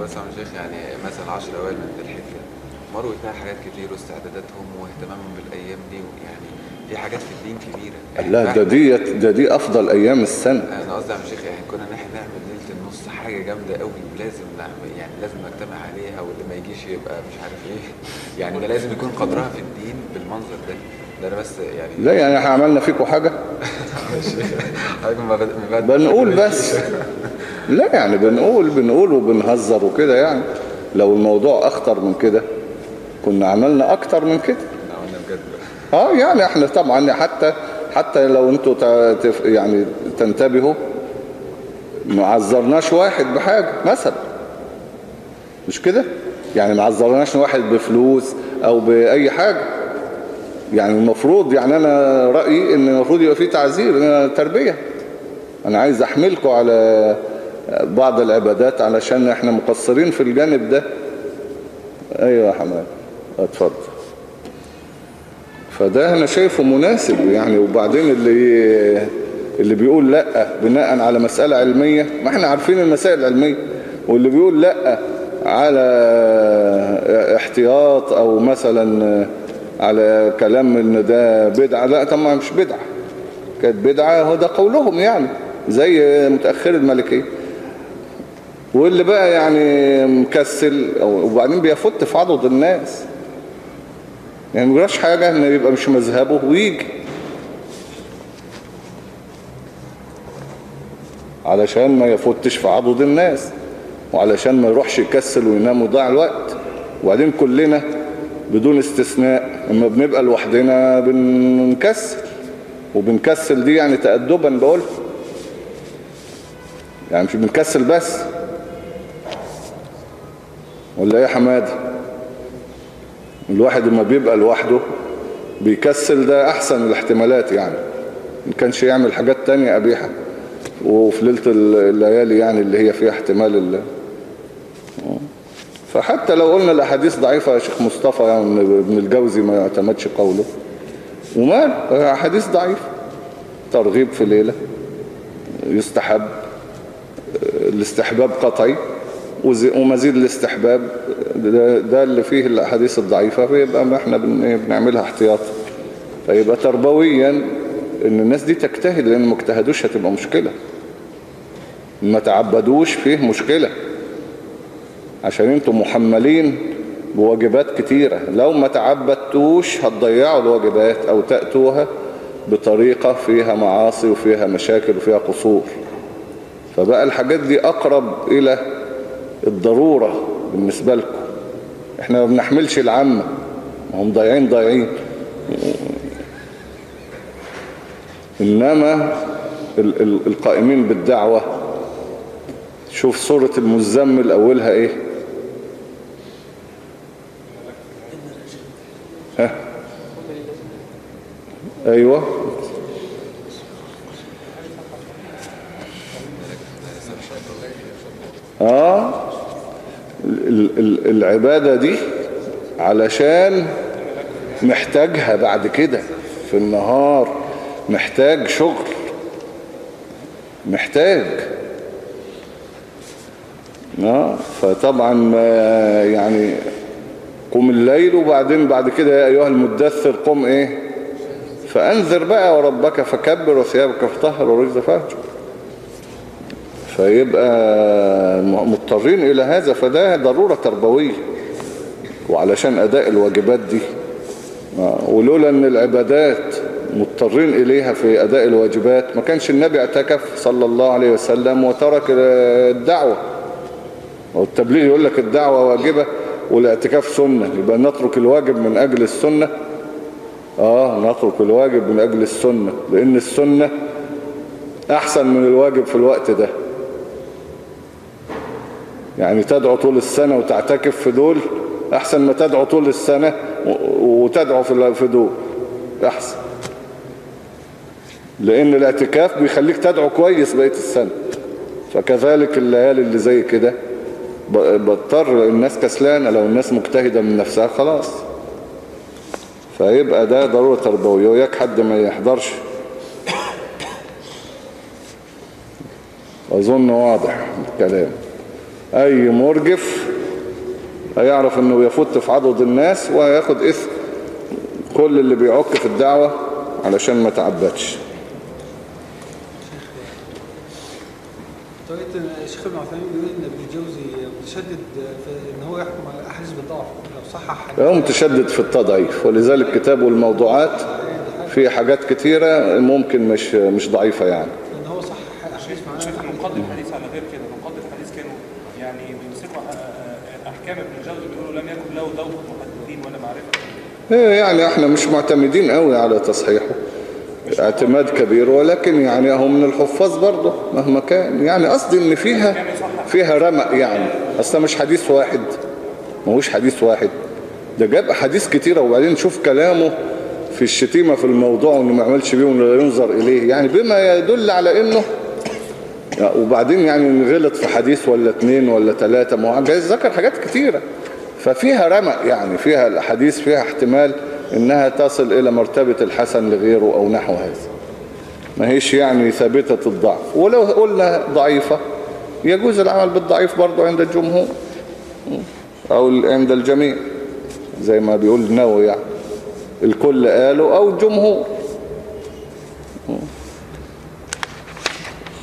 بس يا عم شيخ يعني مثلا 10 أوائل من الحجة مروا فيها حاجات كتير واستعداداتهم واهتمامهم بالأيام دي يعني دي حاجات في الدين كبيرة. يعني لا ده دي ده دي أفضل أيام السنة. أنا قصدي يا عم شيخ يعني كنا إن إحنا نعمل ليلة النص حاجة جامدة قوي ولازم نعمل يعني لازم نجتمع عليها واللي ما يجيش يبقى مش عارف إيه. يعني ده لازم يكون قدرها في الدين بالمنظر ده. ده أنا بس يعني لا يعني إحنا عملنا فيكم حاجة. حاجة بنقول بس. لا يعني بنقول بنقول وبنهزر وكده يعني. لو الموضوع أخطر من كده كنا عملنا أكتر من كده. قلنا بجد. آه يعني إحنا طبعا حتى حتى لو أنتوا يعني تنتبهوا ما عذرناش واحد بحاجة مثلا. مش كده؟ يعني ما عذرناش واحد بفلوس أو بأي حاجة. يعني المفروض يعني أنا رأيي إن المفروض يبقى فيه تعذير تربية. أنا عايز أحملكم على بعض العبادات علشان إحنا مقصرين في الجانب ده. أيوه يا حماد. اتفضل. فده أنا شايفه مناسب يعني وبعدين اللي اللي بيقول لأ بناء على مسألة علمية. ما إحنا عارفين المسائل العلمية. واللي بيقول لأ على احتياط أو مثلا على كلام إن ده بدعة. لا طبعا مش بدعة. كانت بدعة هو ده قولهم يعني زي متأخر الملكية. واللي بقى يعني مكسل وبعدين بيفت في عضد الناس. يعني ما يجراش حاجة إن يبقى مش مذهبه ويجي. علشان ما يفوتش في عضد الناس وعلشان ما يروحش يكسل وينام ويضيع الوقت. وبعدين كلنا بدون استثناء اما بنبقى لوحدنا بنكسل. وبنكسل دي يعني تأدبا بقول. يعني مش بنكسل بس. ولا إيه يا حماده الواحد لما بيبقى لوحده بيكسل ده أحسن الاحتمالات يعني. ما كانش يعمل حاجات تانية قبيحة. وفي ليلة الليالي يعني اللي هي فيها احتمال ال... فحتى لو قلنا الأحاديث ضعيفة يا شيخ مصطفى يعني ابن الجوزي ما يعتمدش قوله. ومال أحاديث ضعيفة. ترغيب في ليلة. يستحب. الاستحباب قطعي. ومزيد الاستحباب. ده, اللي فيه الأحاديث الضعيفة. فيبقى ما إحنا إيه بنعملها احتياط. فيبقى تربويا إن الناس دي تجتهد لأن ما اجتهدوش هتبقى مشكلة. ما تعبدوش فيه مشكلة. عشان أنتم محملين بواجبات كتيرة. لو ما تعبدتوش هتضيعوا الواجبات أو تأتوها بطريقة فيها معاصي وفيها مشاكل وفيها قصور. فبقى الحاجات دي أقرب إلى الضرورة بالنسبة لكم. إحنا ما بنحملش العامة هم ضايعين ضايعين. ال- القائمين بالدعوة. شوف سورة المزمل أولها إيه؟ أيوة. آه. ال- ال- العبادة دي علشان محتاجها بعد كده في النهار محتاج شغل محتاج. آه. فطبعا يعني قم الليل وبعدين بعد كده يا أيها المدثر قم إيه؟ فأنذر بقى وربك فكبر وثيابك فطهر ورجز فاهجر فيبقى مضطرين إلى هذا فده ضرورة تربوية. وعلشان أداء الواجبات دي. ولولا أن العبادات مضطرين إليها في أداء الواجبات ما كانش النبي اعتكف صلى الله عليه وسلم وترك الدعوة. والتبليغ يقول لك الدعوة واجبة. والاعتكاف سنة. يبقى نترك الواجب من أجل السنة. آه نترك الواجب من أجل السنة لأن السنة أحسن من الواجب في الوقت ده. يعني تدعو طول السنة وتعتكف في دول أحسن ما تدعو طول السنة وتدعو في دول أحسن. لأن الاعتكاف بيخليك تدعو كويس بقية السنة. فكذلك الليالي اللي زي كده. بضطر الناس كسلانة لو الناس مجتهدة من نفسها خلاص. فيبقى ده ضرورة تربوية وياك حد ما يحضرش. أظن واضح الكلام. أي مرجف هيعرف أنه يفوت في عضد الناس وهياخد إثم كل اللي بيعك في الدعوة علشان ما تعبدش. طريقة الشيخ ابن عثيمين بيقول إن متشدد في إن هو يحكم على الاحاديث بالضعف لو صحح. هو متشدد في التضعيف ولذلك كتابه الموضوعات فيه حاجات كتيرة ممكن مش مش ضعيفة يعني. إن هو صحح أحاديث شيخ معناها نقاد الحديث على غير كده. نقاد الحديث كانوا يعني بيمسكوا أ- أ- أحكام ابن الجوزي بيقولوا لم يكن له ذوق محددين ولا معرفة. إيه يعني إحنا مش معتمدين قوي على تصحيحه. اعتماد كبير ولكن يعني هو من الحفاظ برضه مهما كان. يعني قصدي إن فيها فيها رمق يعني. أصلا مش حديث واحد ما هوش حديث واحد. ده جاب أحاديث كتيرة وبعدين شوف كلامه في الشتيمة في الموضوع وإنه ما يعملش بيه وإنه لا ينظر إليه. يعني بما يدل على إنه وبعدين يعني غلط في حديث ولا اتنين ولا تلاتة ما هو جايز ذكر حاجات كتيرة. ففيها رمق يعني فيها الأحاديث فيها احتمال إنها تصل إلى مرتبة الحسن لغيره أو نحو هذا. ما هيش يعني ثابتة الضعف. ولو قلنا ضعيفة يجوز العمل بالضعيف برضو عند الجمهور أو عند الجميع زي ما بيقول النووي يعني. الكل قالوا أو الجمهور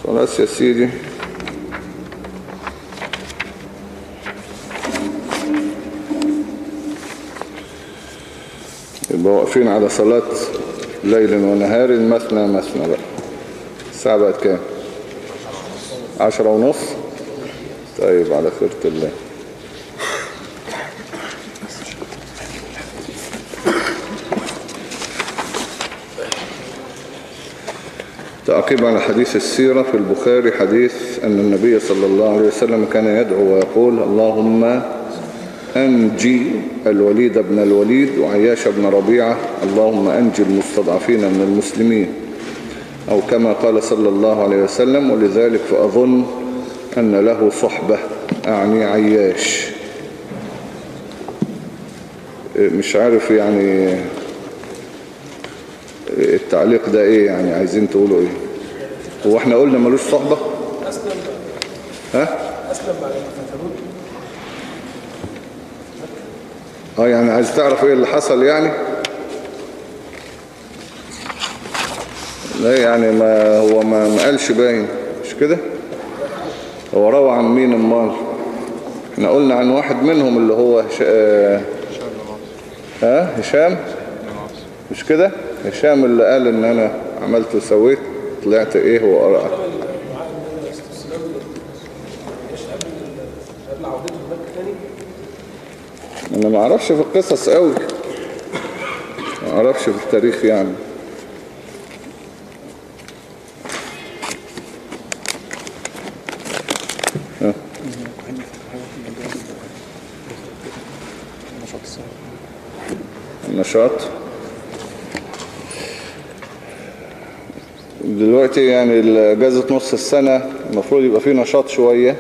خلاص يا سيدي. يبقى واقفين على صلاة ليل ونهار مثنى مثنى بقى. الساعة بقت كام؟ عشرة ونص. طيب على خيرة الله. تعقيب على حديث السيرة في البخاري حديث أن النبي صلى الله عليه وسلم كان يدعو ويقول اللهم أنجي الوليد بن الوليد وعياش بن ربيعة. اللهم أنجي المستضعفين من المسلمين. أو كما قال صلى الله عليه وسلم ولذلك فأظن أن له صحبة. أعني عياش. مش عارف يعني التعليق ده إيه يعني عايزين تقولوا إيه؟ هو إحنا قلنا ملوش صحبة؟ ها اسلم بعد ما فتنوه آه يعني عايز تعرف إيه اللي حصل يعني؟ لا يعني ما هو ما قالش باين مش كده؟ هو روى عن مين امال إحنا قلنا عن واحد منهم اللي هو هش... آه، ها؟ هشام؟ مش كده؟ هشام اللي قال ان أنا عملت وسويت طلعت إيه وقرأت. أنا ما أعرفش في القصص قوي ما أعرفش في التاريخ يعني. النشاط دلوقتي يعني اجازة نص السنة المفروض يبقى فيه نشاط شوية.